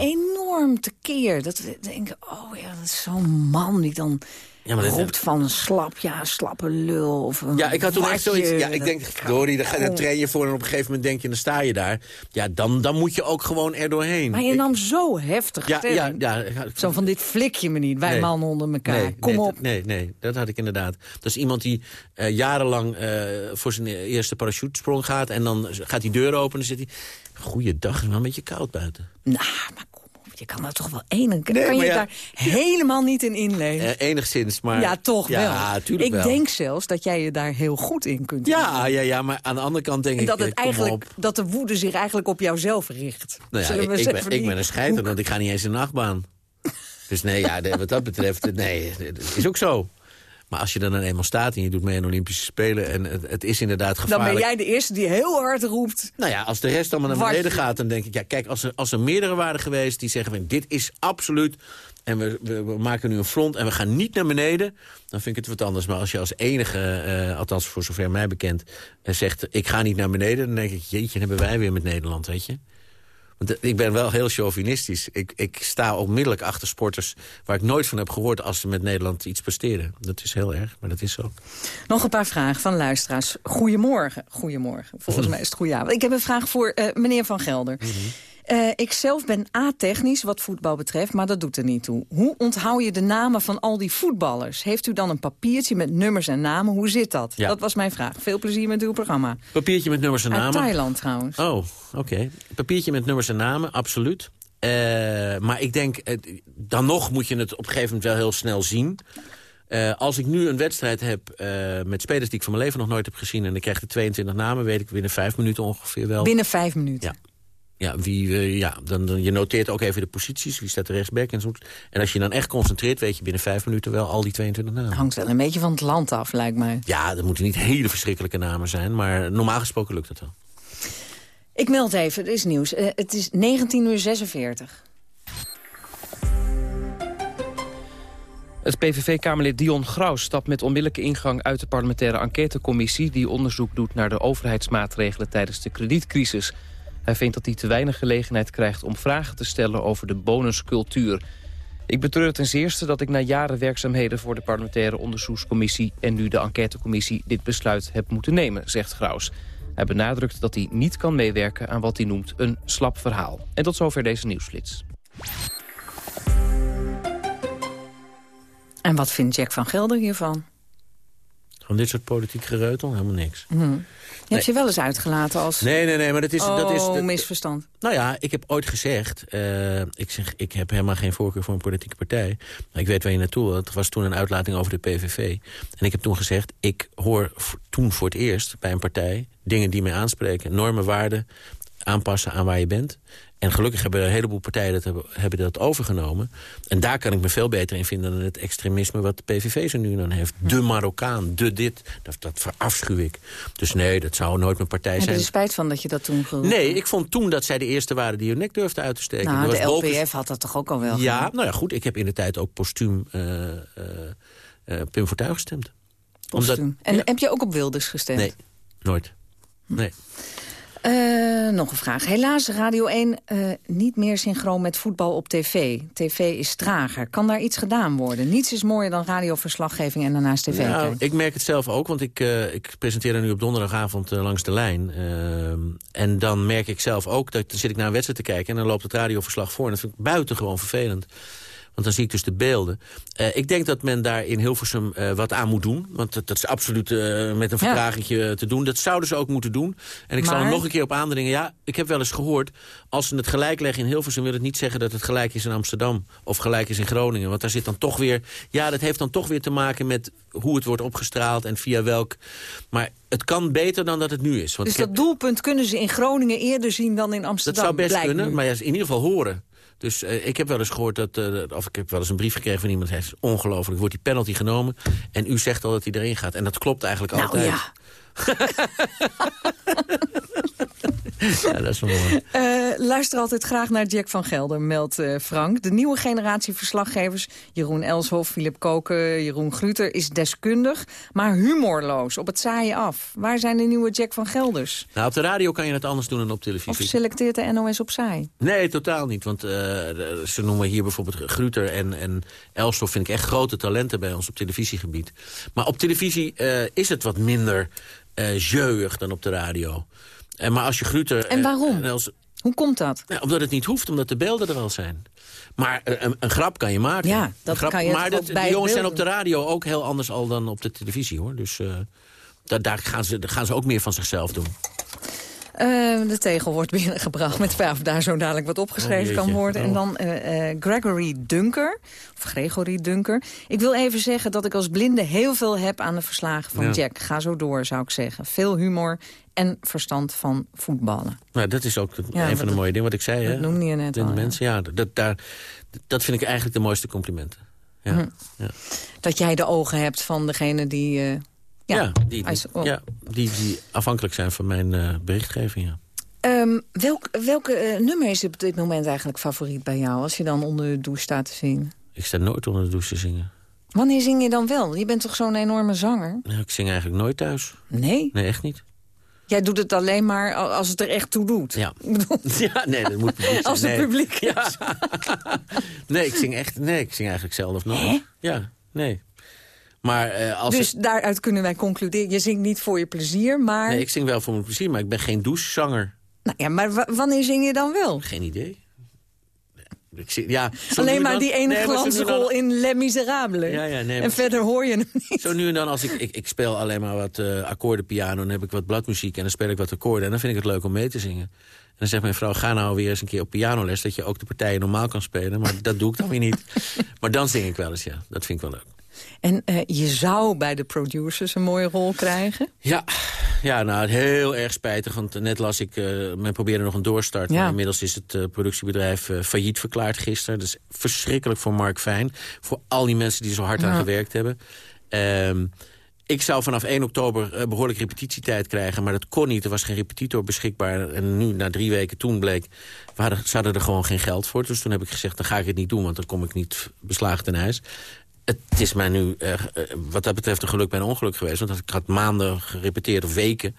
[SPEAKER 12] Enorm tekeer. Dat we denken, oh ja, dat is zo'n man die dan
[SPEAKER 13] Ja, maar
[SPEAKER 12] roept van slap, ja, slappe lul. Of een
[SPEAKER 13] Ja, ik had toen echt zoiets... Ja, ik denk, Dori, daar, daar train je voor en op een gegeven moment denk je, dan sta je daar. Ja, dan, dan moet je ook gewoon er doorheen.
[SPEAKER 12] Maar je
[SPEAKER 13] Ik-
[SPEAKER 12] nam zo heftig
[SPEAKER 13] ja, ja, ja, ja,
[SPEAKER 12] Zo van, dit flik je me niet, wij
[SPEAKER 13] Nee.
[SPEAKER 12] mannen onder elkaar.
[SPEAKER 13] Nee,
[SPEAKER 12] Kom
[SPEAKER 13] nee,
[SPEAKER 12] op.
[SPEAKER 13] Nee, nee, dat had ik inderdaad. Dat is iemand die eh, jarenlang eh, voor zijn eerste parachutesprong gaat... en dan gaat die deur open en dan zit hij... Goeiedag, het is wel een beetje koud buiten.
[SPEAKER 12] Nou, maar je kan daar toch wel één...
[SPEAKER 13] Nee,
[SPEAKER 12] kan je
[SPEAKER 13] ja.
[SPEAKER 12] daar helemaal niet in inleven?
[SPEAKER 13] Eh, enigszins, maar...
[SPEAKER 12] ja, toch
[SPEAKER 13] ja,
[SPEAKER 12] wel.
[SPEAKER 13] tuurlijk
[SPEAKER 12] ik
[SPEAKER 13] wel.
[SPEAKER 12] denk zelfs dat jij je daar heel goed in kunt
[SPEAKER 13] Ja, ja, ja, maar aan de andere kant denk
[SPEAKER 12] En
[SPEAKER 13] ik...
[SPEAKER 12] dat, het
[SPEAKER 13] eh, kom
[SPEAKER 12] eigenlijk,
[SPEAKER 13] op.
[SPEAKER 12] dat de woede zich eigenlijk op jouzelf richt.
[SPEAKER 13] Nou ja, ik, ik, ben, ik een scheiter, want ik ga niet eens in de nachtbaan. Dus nee, ja, wat dat betreft, nee, dat is ook zo. Maar als je dan eenmaal staat en je doet mee aan Olympische Spelen... en het, het is inderdaad
[SPEAKER 12] Dan
[SPEAKER 13] gevaarlijk...
[SPEAKER 12] ben jij de eerste die heel hard roept.
[SPEAKER 13] Nou ja, als de rest allemaal naar beneden
[SPEAKER 12] je-
[SPEAKER 13] gaat, dan denk ik... ja, kijk, als er, als er meerdere waren geweest die zeggen... van dit is absoluut... en we, we, we maken nu een front en we gaan niet naar beneden... dan vind ik het wat anders. Maar als je als enige, eh, althans voor zover mij bekend... eh, zegt, ik ga niet naar beneden... dan denk ik, jeetje, dan hebben wij weer met Nederland, weet je. Want eh, ik ben wel heel chauvinistisch. Ik, ik sta onmiddellijk achter sporters waar ik nooit van heb gehoord... als ze met Nederland iets presteren. Dat is heel erg, maar dat is zo.
[SPEAKER 12] Nog een paar vragen van luisteraars. Goedemorgen. Goedemorgen. Volgens <laughs> mij is het goedenavond. Ik heb een vraag voor eh, meneer Van Gelder. Eh, ik zelf ben a-technisch wat voetbal betreft, maar dat doet er niet toe. Hoe onthoud je de namen van al die voetballers? Heeft u dan een papiertje met nummers en namen? Hoe zit dat?
[SPEAKER 13] Ja.
[SPEAKER 12] Dat was mijn vraag. Veel plezier met uw programma.
[SPEAKER 13] Papiertje met nummers en
[SPEAKER 12] Uit
[SPEAKER 13] namen.
[SPEAKER 12] Thailand trouwens.
[SPEAKER 13] Oh, oké. Papiertje met nummers en namen, absoluut. Eh, maar ik denk, eh, dan nog moet je het op een gegeven moment wel heel snel zien. Als ik nu een wedstrijd heb met spelers die ik van mijn leven nog nooit heb gezien... en ik krijg de 22 namen, weet ik binnen vijf minuten ongeveer wel.
[SPEAKER 12] Binnen vijf minuten.
[SPEAKER 13] Ja. Ja, wie, eh, ja dan, dan, je noteert ook even de posities, wie staat er rechtsback en zo. En als je dan echt concentreert, weet je binnen vijf minuten wel al die 22 namen.
[SPEAKER 12] Hangt wel een beetje van het land af, lijkt mij.
[SPEAKER 13] Ja, dat moeten niet hele verschrikkelijke namen zijn, maar normaal gesproken lukt dat wel.
[SPEAKER 12] Ik meld even, er is nieuws. Eh, het is 19 uur 46.
[SPEAKER 1] Het PVV-kamerlid Dion Graus stapt met onmiddellijke ingang uit de parlementaire enquêtecommissie... die onderzoek doet naar de overheidsmaatregelen tijdens de kredietcrisis. Hij vindt dat hij te weinig gelegenheid krijgt om vragen te stellen over de bonuscultuur. Ik betreur ten zeerste dat ik na jaren werkzaamheden voor de parlementaire onderzoekscommissie... en nu de enquêtecommissie dit besluit heb moeten nemen, zegt Graus. Hij benadrukt dat hij niet kan meewerken aan wat hij noemt een slap verhaal. En tot zover deze nieuwsflits.
[SPEAKER 12] En wat vindt Jack van Gelder hiervan?
[SPEAKER 13] Van dit soort politiek gereutel, helemaal niks.
[SPEAKER 12] Hm. Je hebt je wel eens uitgelaten als...
[SPEAKER 13] Nee, nee, nee, maar dat is...
[SPEAKER 12] oh,
[SPEAKER 13] dat is dat-
[SPEAKER 12] misverstand.
[SPEAKER 13] Nou ja, ik heb ooit gezegd... eh, ik zeg, ik heb helemaal geen voorkeur voor een politieke partij. Maar ik weet waar je naartoe. Het was toen een uitlating over de PVV. En ik heb toen gezegd... ik hoor toen voor het eerst bij een partij... dingen die mij aanspreken. Normen, waarden, aanpassen aan waar je bent. En gelukkig hebben een heleboel partijen dat, hebben, hebben dat overgenomen. En daar kan ik me veel beter in vinden dan het extremisme... wat de PVV zo nu dan heeft. De Marokkaan, de dit. Dat, dat verafschuw ik. Dus nee, dat zou nooit mijn partij
[SPEAKER 12] Heb je
[SPEAKER 13] zijn.
[SPEAKER 12] er spijt van dat je dat toen geroepen
[SPEAKER 13] Nee, ik vond toen dat zij de eerste waren die hun nek durfden uit te steken.
[SPEAKER 12] Nou, de LPF had dat toch ook al wel
[SPEAKER 13] Ja,
[SPEAKER 12] gedaan?
[SPEAKER 13] nou ja, goed. Ik heb in de tijd ook postuum eh eh, Pim Fortuyn gestemd.
[SPEAKER 12] Postuum. En heb je ook op Wilders gestemd?
[SPEAKER 13] Nee, nooit. Nee.
[SPEAKER 12] Eh, nog een vraag. Helaas Radio 1 eh, niet meer synchroon met voetbal op tv. TV is trager. Kan daar iets gedaan worden? Niets is mooier dan radioverslaggeving en daarnaast tv
[SPEAKER 13] Nou,
[SPEAKER 12] kijken.
[SPEAKER 13] ik merk het zelf ook, want ik, eh, ik presenteer er nu op donderdagavond langs de lijn. En dan merk ik zelf ook, dat dan zit ik naar een wedstrijd te kijken... en dan loopt het radioverslag voor. En dat vind ik buitengewoon vervelend. Want dan zie ik dus de beelden. Eh, ik denk dat men daar in Hilversum eh, wat aan moet doen. Want dat, dat is absoluut eh, met een vertragingje te doen. Dat zouden ze ook moeten doen. En ik zal er nog een keer op aandringen. Ja, ik heb wel eens gehoord... als ze het gelijk leggen in Hilversum... wil het niet zeggen dat het gelijk is in Amsterdam. Of gelijk is in Groningen. Want daar zit dan toch weer... Ja, dat heeft dan toch weer te maken met hoe het wordt opgestraald... en via welk... Maar het kan beter dan dat het nu is. Want
[SPEAKER 12] Dus
[SPEAKER 13] heb-
[SPEAKER 12] dat doelpunt kunnen ze in Groningen eerder zien dan in Amsterdam.
[SPEAKER 13] dat zou best kunnen,
[SPEAKER 12] nu.
[SPEAKER 13] maar ja, in ieder geval horen. Dus eh, ik heb wel eens gehoord dat, eh, of ik heb wel eens een brief gekregen van iemand... die zegt, ongelooflijk, wordt die penalty genomen... en u zegt al dat hij erin gaat. En dat klopt eigenlijk
[SPEAKER 12] Nou
[SPEAKER 13] altijd.
[SPEAKER 12] ja. <laughs>
[SPEAKER 13] ja, dat is wel mooi.
[SPEAKER 12] Eh, luister altijd graag naar Jack van Gelder, meldt eh, Frank. De nieuwe generatie verslaggevers, Jeroen Elshoff, Philip Koken, Jeroen Gruter... is deskundig, maar humorloos, op het zaaien af. Waar zijn de nieuwe Jack van Gelders?
[SPEAKER 13] Nou, op de radio kan je het anders doen dan op
[SPEAKER 12] Of
[SPEAKER 13] televisie.
[SPEAKER 12] selecteert de NOS op saai?
[SPEAKER 13] Nee, totaal niet. Want de- ze noemen hier bijvoorbeeld Gruter en, en Elstof... vind ik echt grote talenten bij ons op televisiegebied. Maar op televisie is het wat minder eh jeuig dan op de radio. En maar als je Gruter...
[SPEAKER 12] En
[SPEAKER 13] eh,
[SPEAKER 12] waarom?
[SPEAKER 13] Els-
[SPEAKER 12] Hoe komt dat?
[SPEAKER 13] nou, omdat het niet hoeft, omdat de beelden er al zijn. Maar eh, een, een grap kan je maken.
[SPEAKER 12] Ja, dat
[SPEAKER 13] grap,
[SPEAKER 12] kan je
[SPEAKER 13] Maar dat, die jongens zijn op de radio ook heel anders al dan op de televisie, hoor. Dus eh, daar, daar, gaan ze, daar gaan ze ook meer van zichzelf doen.
[SPEAKER 12] Eh, de tegel wordt <laughs> binnengebracht met of daar zo dadelijk wat opgeschreven
[SPEAKER 13] Oh,
[SPEAKER 12] kan worden. En
[SPEAKER 13] Oh.
[SPEAKER 12] dan eh, eh, Gregory Dunker, of Gregory Dunker. Ik wil even zeggen dat ik als blinde heel veel heb aan de verslagen van
[SPEAKER 13] Ja.
[SPEAKER 12] Jack. Ga zo door, zou ik zeggen. Veel humor en verstand van voetballen.
[SPEAKER 13] Nou, dat is ook
[SPEAKER 12] Ja,
[SPEAKER 13] een van de mooie dingen wat ik zei.
[SPEAKER 12] dat
[SPEAKER 13] hè?
[SPEAKER 12] noemde je net
[SPEAKER 13] De
[SPEAKER 12] al, ja.
[SPEAKER 13] mensen, ja. dat, daar, dat vind ik eigenlijk de mooiste complimenten. Ja,
[SPEAKER 12] Hm.
[SPEAKER 13] ja.
[SPEAKER 12] Dat jij de ogen hebt van degene die... ja,
[SPEAKER 13] Ja, die,
[SPEAKER 12] oh.
[SPEAKER 13] ja die, die afhankelijk zijn van mijn eh, berichtgeving. Ja.
[SPEAKER 12] Ehm, welk, welke eh, nummer is op dit moment eigenlijk favoriet bij jou... als je dan onder de douche staat te zingen?
[SPEAKER 13] Ik sta nooit onder de douche te zingen.
[SPEAKER 12] Wanneer zing je dan wel? Je bent toch zo'n enorme zanger?
[SPEAKER 13] Nou, ik zing eigenlijk nooit thuis.
[SPEAKER 12] Nee?
[SPEAKER 13] Nee, echt niet.
[SPEAKER 12] Jij doet het alleen maar als het er echt toe doet.
[SPEAKER 13] Ja. <laughs> <laughs> ja, nee, dat moet publiek zijn.
[SPEAKER 12] Als het
[SPEAKER 13] nee.
[SPEAKER 12] publiek is.
[SPEAKER 13] Ja. <laughs> nee, ik zing echt... Nee, ik zing eigenlijk zelf nooit. Ja, nee. Maar eh, als
[SPEAKER 12] Dus
[SPEAKER 13] ik,
[SPEAKER 12] daaruit kunnen wij concluderen... je zingt niet voor je plezier, maar...
[SPEAKER 13] Nee, ik zing wel voor mijn plezier, maar ik ben geen douchezanger.
[SPEAKER 12] Nou ja, maar wa- wanneer zing je dan wel?
[SPEAKER 13] Geen idee. Ik zing, ja,
[SPEAKER 12] Alleen
[SPEAKER 13] en
[SPEAKER 12] maar
[SPEAKER 13] dan-
[SPEAKER 12] die ene
[SPEAKER 13] Nee,
[SPEAKER 12] glansrol in Les Miserables.
[SPEAKER 13] Ja, ja, nee,
[SPEAKER 12] en verder hoor je hem niet.
[SPEAKER 13] Zo nu en dan, als ik, ik, ik speel alleen maar wat eh akkoordenpiano... en dan heb ik wat bladmuziek en dan speel ik wat akkoorden... en dan vind ik het leuk om mee te zingen. En dan zegt mijn vrouw, ga nou weer eens een keer op pianoles... dat je ook de partijen normaal kan spelen. Maar dat doe ik dan weer niet. <laughs> Maar dan zing ik wel eens, ja. Dat vind ik wel leuk.
[SPEAKER 12] En eh, je zou bij de producers een mooie rol krijgen.
[SPEAKER 13] Ja, ja nou, heel erg spijtig. Want net las ik, eh men probeerde nog een doorstart.
[SPEAKER 12] Ja.
[SPEAKER 13] Maar inmiddels is het eh, productiebedrijf failliet verklaard gisteren. Dat is verschrikkelijk voor Mark Fijn. Voor al die mensen die zo hard aan gewerkt hebben. Ehm, ik zou vanaf 1 oktober eh, behoorlijk repetitietijd krijgen. Maar dat kon niet. Er was geen repetitor beschikbaar. En nu, na drie weken toen bleek... We hadden, ze hadden er gewoon geen geld voor. Dus toen heb ik gezegd, dan ga ik het niet doen. Want dan kom ik niet beslagen ten ijs. Het is mij nu, eh, eh, wat dat betreft, een geluk bij een ongeluk geweest. Want ik had maanden gerepeteerd of weken.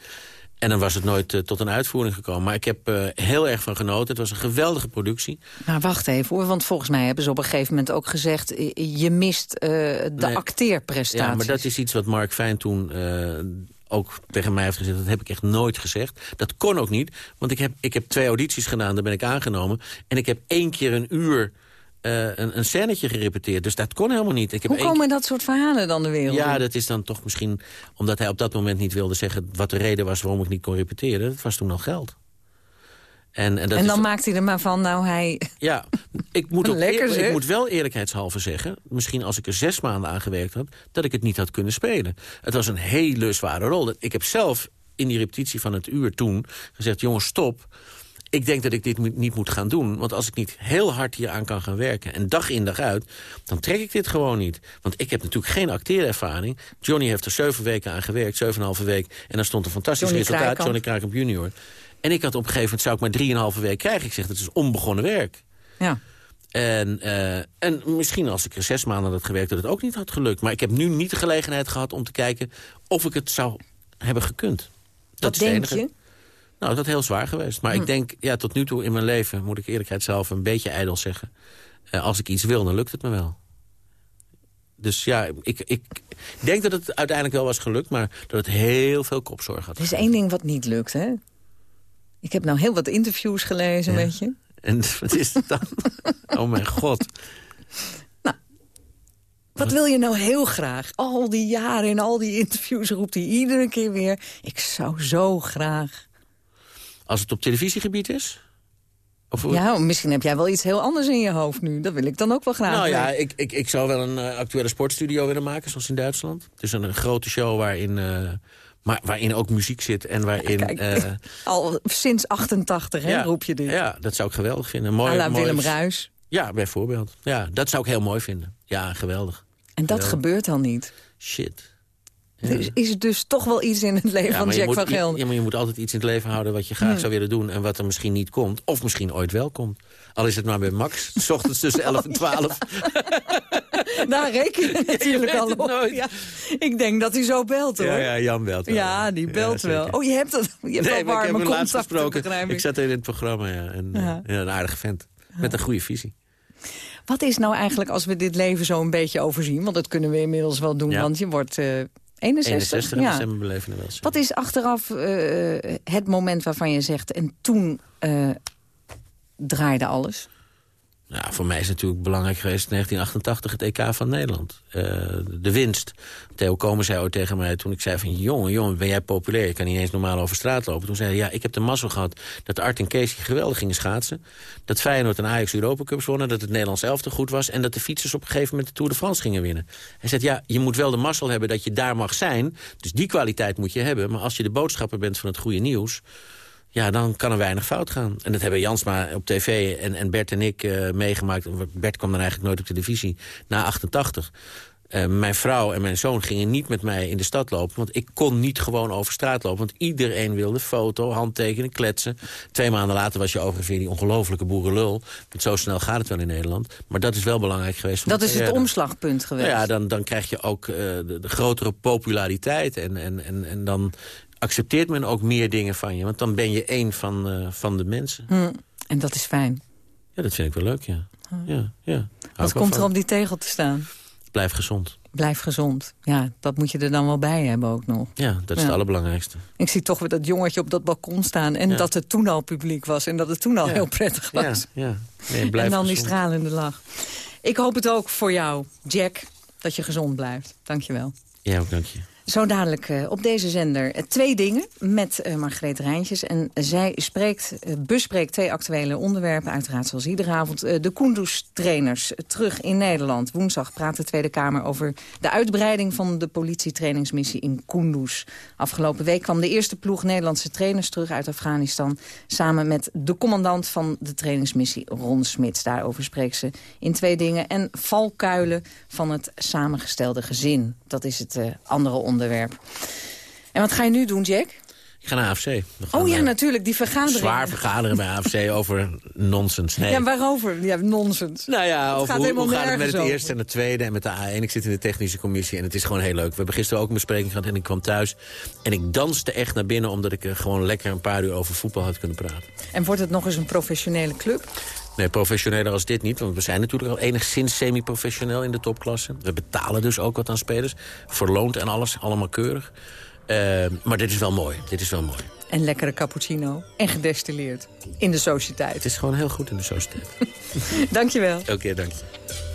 [SPEAKER 13] En dan was het nooit eh, tot een uitvoering gekomen. Maar ik heb eh, heel erg van genoten. Het was een geweldige productie.
[SPEAKER 12] Maar wacht even hoor, want volgens mij hebben ze op een gegeven moment ook gezegd... je mist de
[SPEAKER 13] Nee.
[SPEAKER 12] acteerprestaties.
[SPEAKER 13] Ja, maar dat is iets wat Mark Fijn toen ook tegen mij heeft gezegd. Dat heb ik echt nooit gezegd. Dat kon ook niet, want ik heb, ik heb twee audities gedaan. Daar ben ik aangenomen. En ik heb één keer een uur een, een scènetje gerepeteerd. Dus dat kon helemaal niet. Ik heb
[SPEAKER 12] Hoe komen dat soort verhalen dan de wereld
[SPEAKER 13] Ja, dat is dan toch misschien omdat hij op dat moment niet wilde zeggen... wat de reden was waarom ik niet kon repeteren. Dat was toen al geld. En, en, dat
[SPEAKER 12] en dan
[SPEAKER 13] is,
[SPEAKER 12] maakt hij er maar van, nou hij...
[SPEAKER 13] Ja, ik <laughs> moet, ook
[SPEAKER 12] Lekker,
[SPEAKER 13] eer- ik moet wel eerlijkheidshalve zeggen... misschien als ik er zes maanden aan gewerkt had... dat ik het niet had kunnen spelen. Het was een hele zware rol. Ik heb zelf in die repetitie van het uur toen gezegd... jongens, stop. Ik denk dat ik dit niet moet gaan doen. Want als ik niet heel hard hier aan kan gaan werken... en dag in dag uit, dan trek ik dit gewoon niet. Want ik heb natuurlijk geen acteerervaring. Johnny heeft er zeven weken aan gewerkt, zeven en een halve week... en dan stond een fantastisch
[SPEAKER 12] Johnny
[SPEAKER 13] resultaat.
[SPEAKER 12] Krijkamp.
[SPEAKER 13] Johnny Krijkamp junior. En ik had op een gegeven moment, zou ik maar drieënhalve week krijgen. Ik zeg, dat is onbegonnen werk.
[SPEAKER 12] Ja.
[SPEAKER 13] En, eh, en misschien als ik er zes maanden had gewerkt... dat het ook niet had gelukt. Maar ik heb nu niet de gelegenheid gehad om te kijken... of ik het zou hebben gekund. Dat is
[SPEAKER 12] denk
[SPEAKER 13] enige.
[SPEAKER 12] je?
[SPEAKER 13] Nou, dat is heel zwaar geweest. Maar
[SPEAKER 12] Hm.
[SPEAKER 13] ik denk, ja, tot nu toe in mijn leven... moet ik eerlijkheid zelf een beetje ijdel zeggen. eh, als ik iets wil, dan lukt het me wel. Dus ja, ik, ik denk dat het uiteindelijk wel was gelukt... maar dat het heel veel kopzorg had.
[SPEAKER 12] Er is één ding wat niet lukt, hè? Ik heb nou heel wat interviews gelezen
[SPEAKER 13] Ja.
[SPEAKER 12] met je.
[SPEAKER 13] En <laughs> wat is het dan? oh mijn god.
[SPEAKER 12] Wat wil je nou heel graag? Al die jaren in al die interviews roept hij iedere keer weer... ik zou zo graag...
[SPEAKER 13] Als het op televisiegebied is? Of
[SPEAKER 12] Ja, misschien heb jij wel iets heel anders in je hoofd nu. Dat wil ik dan ook wel graag
[SPEAKER 13] Nou ja, ik, ik, ik zou wel een eh, actuele sportstudio willen maken, zoals in Duitsland. Dus een, een grote show waarin, eh, maar, waarin ook muziek zit en waarin...
[SPEAKER 12] Kijk,
[SPEAKER 13] eh, <laughs>
[SPEAKER 12] Al sinds 88 hè,
[SPEAKER 13] ja,
[SPEAKER 12] roep je dit.
[SPEAKER 13] Ja, dat zou ik geweldig vinden. Mooi, mooi-
[SPEAKER 12] Willem Ruis.
[SPEAKER 13] Ja, bijvoorbeeld. Ja, dat zou ik heel mooi vinden. Ja, geweldig.
[SPEAKER 12] En dat
[SPEAKER 13] Geweldig.
[SPEAKER 12] gebeurt dan niet.
[SPEAKER 13] Shit.
[SPEAKER 12] Er is dus toch wel iets in het leven van Jack
[SPEAKER 13] moet-
[SPEAKER 12] van Gelder.
[SPEAKER 13] je- Ja, maar je moet altijd iets in het leven houden wat je graag zou willen doen... en wat er misschien niet komt, of misschien ooit wel komt. Al is het maar bij Max, <laughs> s ochtends tussen 11 en 12. <laughs>
[SPEAKER 12] Daar reken je <laughs> natuurlijk al op.
[SPEAKER 13] nooit.
[SPEAKER 12] Ja, ik denk dat hij zo belt, hoor.
[SPEAKER 13] Ja, ja, Jan belt wel.
[SPEAKER 12] Ja, die belt wel. Oh, je hebt, dat, je hebt
[SPEAKER 13] Nee, ik heb
[SPEAKER 12] warme
[SPEAKER 13] hem laatst
[SPEAKER 12] contact,
[SPEAKER 13] gesproken.
[SPEAKER 12] begrijp
[SPEAKER 13] Ik
[SPEAKER 12] ik.
[SPEAKER 13] zat in het programma, ja. En, eh,
[SPEAKER 12] Ja.
[SPEAKER 13] ja, een aardige vent. Met een goede visie.
[SPEAKER 12] Wat is nou eigenlijk als we dit leven zo een beetje overzien? Want dat kunnen we inmiddels wel doen, want je wordt eh 61.
[SPEAKER 13] 61 in
[SPEAKER 12] ja.
[SPEAKER 13] december beleven.
[SPEAKER 12] Wat is achteraf eh, het moment waarvan je zegt... en toen eh, draaide alles?
[SPEAKER 13] Nou, voor mij is natuurlijk belangrijk geweest 1988 het EK van Nederland. Eh, de winst. Theo Komen zei ooit tegen mij toen ik zei van... jongen, jongen, ben jij populair? Je kan niet eens normaal over straat lopen. Toen zei hij, ja, ik heb de mazzel gehad dat Art en Kees geweldig gingen schaatsen. Dat Feyenoord en Ajax Europa Cups wonnen. Dat het Nederlands elftal goed was. En dat de fietsers op een gegeven moment de Tour de France gingen winnen. Hij zei, ja, je moet wel de mazzel hebben dat je daar mag zijn. Dus die kwaliteit moet je hebben. Maar als je de boodschapper bent van het goede nieuws... Ja, dan kan er weinig fout gaan. En dat hebben Jansma op tv en, en Bert en ik eh, meegemaakt. Bert kwam dan eigenlijk nooit op televisie, na 88. Eh, mijn vrouw en mijn zoon gingen niet met mij in de stad lopen... want ik kon niet gewoon over straat lopen. Want iedereen wilde foto, handtekenen, kletsen. Twee maanden later was je overigens weer die ongelofelijke boerenlul. Want zo snel gaat het wel in Nederland. Maar dat is wel belangrijk geweest.
[SPEAKER 12] Dat is het omslagpunt geweest.
[SPEAKER 13] Nou ja, dan, dan krijg je ook eh, de, de grotere populariteit. En, en, en, en dan accepteert men ook meer dingen van je. Want dan ben je één van, eh, van de mensen.
[SPEAKER 12] Hm, En dat is fijn.
[SPEAKER 13] Ja, dat vind ik wel leuk, ja. ja, ja. Ik
[SPEAKER 12] Wat komt er op die tegel te staan?
[SPEAKER 13] Blijf gezond.
[SPEAKER 12] Blijf gezond. Ja, dat moet je er dan wel bij hebben ook nog.
[SPEAKER 13] Ja, dat is
[SPEAKER 12] Ja.
[SPEAKER 13] het allerbelangrijkste.
[SPEAKER 12] Ik zie toch weer dat jongetje op dat balkon staan... en
[SPEAKER 13] Ja.
[SPEAKER 12] dat het toen al publiek was en dat het toen al
[SPEAKER 13] Ja.
[SPEAKER 12] heel prettig
[SPEAKER 13] Ja,
[SPEAKER 12] was.
[SPEAKER 13] ja. Nee,
[SPEAKER 12] en dan die stralende lach. Ik hoop het ook voor jou, Jack, dat je gezond blijft. Dank je wel.
[SPEAKER 13] Ja, ook dank je.
[SPEAKER 12] Zo dadelijk eh, op deze zender eh, twee dingen met eh Margreet Rijntjes. En zij spreekt, bespreekt twee actuele onderwerpen. Uiteraard zoals iedere avond. De Kunduz-trainers terug in Nederland. Woensdag praat de Tweede Kamer over de uitbreiding van de politietrainingsmissie in Kunduz. Afgelopen week kwam de eerste ploeg Nederlandse trainers terug uit Afghanistan. Samen met de commandant van de trainingsmissie Ron Smits. Daarover spreekt ze in twee dingen. En valkuilen van het samengestelde gezin. Dat is het eh, andere onderwerp. En wat ga je nu doen, Jack?
[SPEAKER 13] Ik ga naar AFC.
[SPEAKER 12] Oh ja,
[SPEAKER 13] eh,
[SPEAKER 12] natuurlijk, die vergadering.
[SPEAKER 13] Zwaar vergaderen bij AFC <laughs> over nonsens. Nee.
[SPEAKER 12] Ja, waarover? Ja, nonsens.
[SPEAKER 13] Nou ja,
[SPEAKER 12] Het
[SPEAKER 13] over
[SPEAKER 12] gaat
[SPEAKER 13] hoe,
[SPEAKER 12] helemaal
[SPEAKER 13] hoe gaat het met het eerste en het tweede en met de A1. Ik zit in de technische commissie en het is gewoon heel leuk. We hebben gisteren ook een bespreking gehad en ik kwam thuis. En ik danste echt naar binnen omdat ik gewoon lekker een paar uur over voetbal had kunnen praten.
[SPEAKER 12] En wordt het nog eens een professionele club?
[SPEAKER 13] Nee, professioneler als dit niet. Want we zijn natuurlijk al enigszins semi-professioneel in de topklasse. We betalen dus ook wat aan spelers. Verloond en alles, allemaal keurig. Eh, maar dit is wel mooi. Dit is wel mooi.
[SPEAKER 12] En lekkere cappuccino. En gedestilleerd. In de sociëteit.
[SPEAKER 13] Het is gewoon heel goed in de sociëteit. <laughs>
[SPEAKER 12] Dankjewel.
[SPEAKER 13] Oké, dank je.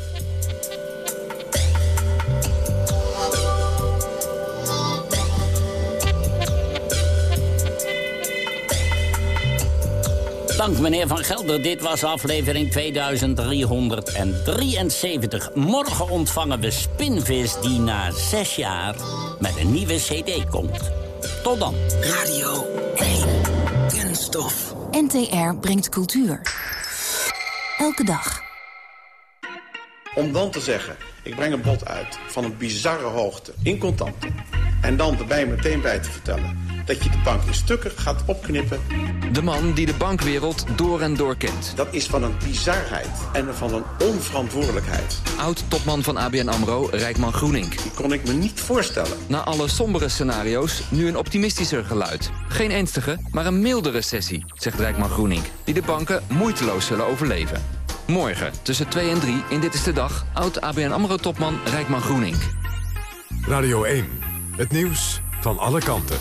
[SPEAKER 11] Dank meneer Van Gelder. Dit was aflevering 2373. Morgen ontvangen we Spinvis die na zes jaar met een nieuwe cd komt. Tot dan.
[SPEAKER 8] Radio 1. Kunststof. NTR brengt cultuur. Elke dag.
[SPEAKER 20] Om dan te zeggen, ik breng een bod uit van een bizarre hoogte in contanten. En dan erbij meteen bij te vertellen dat je de bank in stukken gaat opknippen.
[SPEAKER 21] De man die de bankwereld door en door kent.
[SPEAKER 20] Dat is van een bizarheid en van een onverantwoordelijkheid.
[SPEAKER 21] Oud-topman van ABN AMRO, Rijkman Groening.
[SPEAKER 20] Die kon ik me niet voorstellen.
[SPEAKER 21] Na alle sombere scenario's, nu een optimistischer geluid. Geen ernstige, maar een milde recessie, zegt Rijkman Groening. Die de banken moeiteloos zullen overleven. Morgen, tussen 2 en 3, in Dit is de Dag... oud-ABN AMRO-topman Rijkman Groening.
[SPEAKER 6] Radio 1, het nieuws van alle kanten.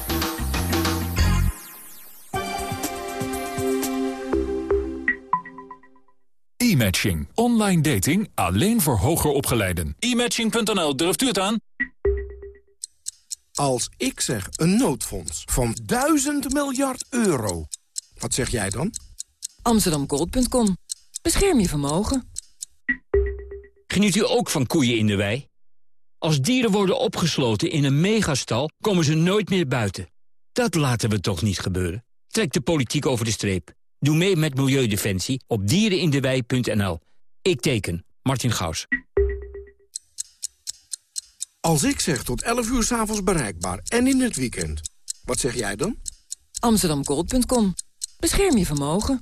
[SPEAKER 22] E-matching. Online dating alleen voor hoger opgeleiden. E-matching.nl, durft u het aan?
[SPEAKER 16] Als ik zeg een noodfonds van 1000 miljard euro, wat zeg jij dan?
[SPEAKER 23] Amsterdamgold.com. Bescherm je vermogen.
[SPEAKER 24] Geniet u ook van koeien in de wei? Als dieren worden opgesloten in een megastal, komen ze nooit meer buiten. Dat laten we toch niet gebeuren? Trek de politiek over de streep. Doe mee met Milieudefensie op dierenindewei.nl. Ik teken, Martin Gaus.
[SPEAKER 16] Als ik zeg tot 11 uur s'avonds bereikbaar en in het weekend, wat zeg jij dan?
[SPEAKER 23] Amsterdamgold.com. Bescherm je vermogen.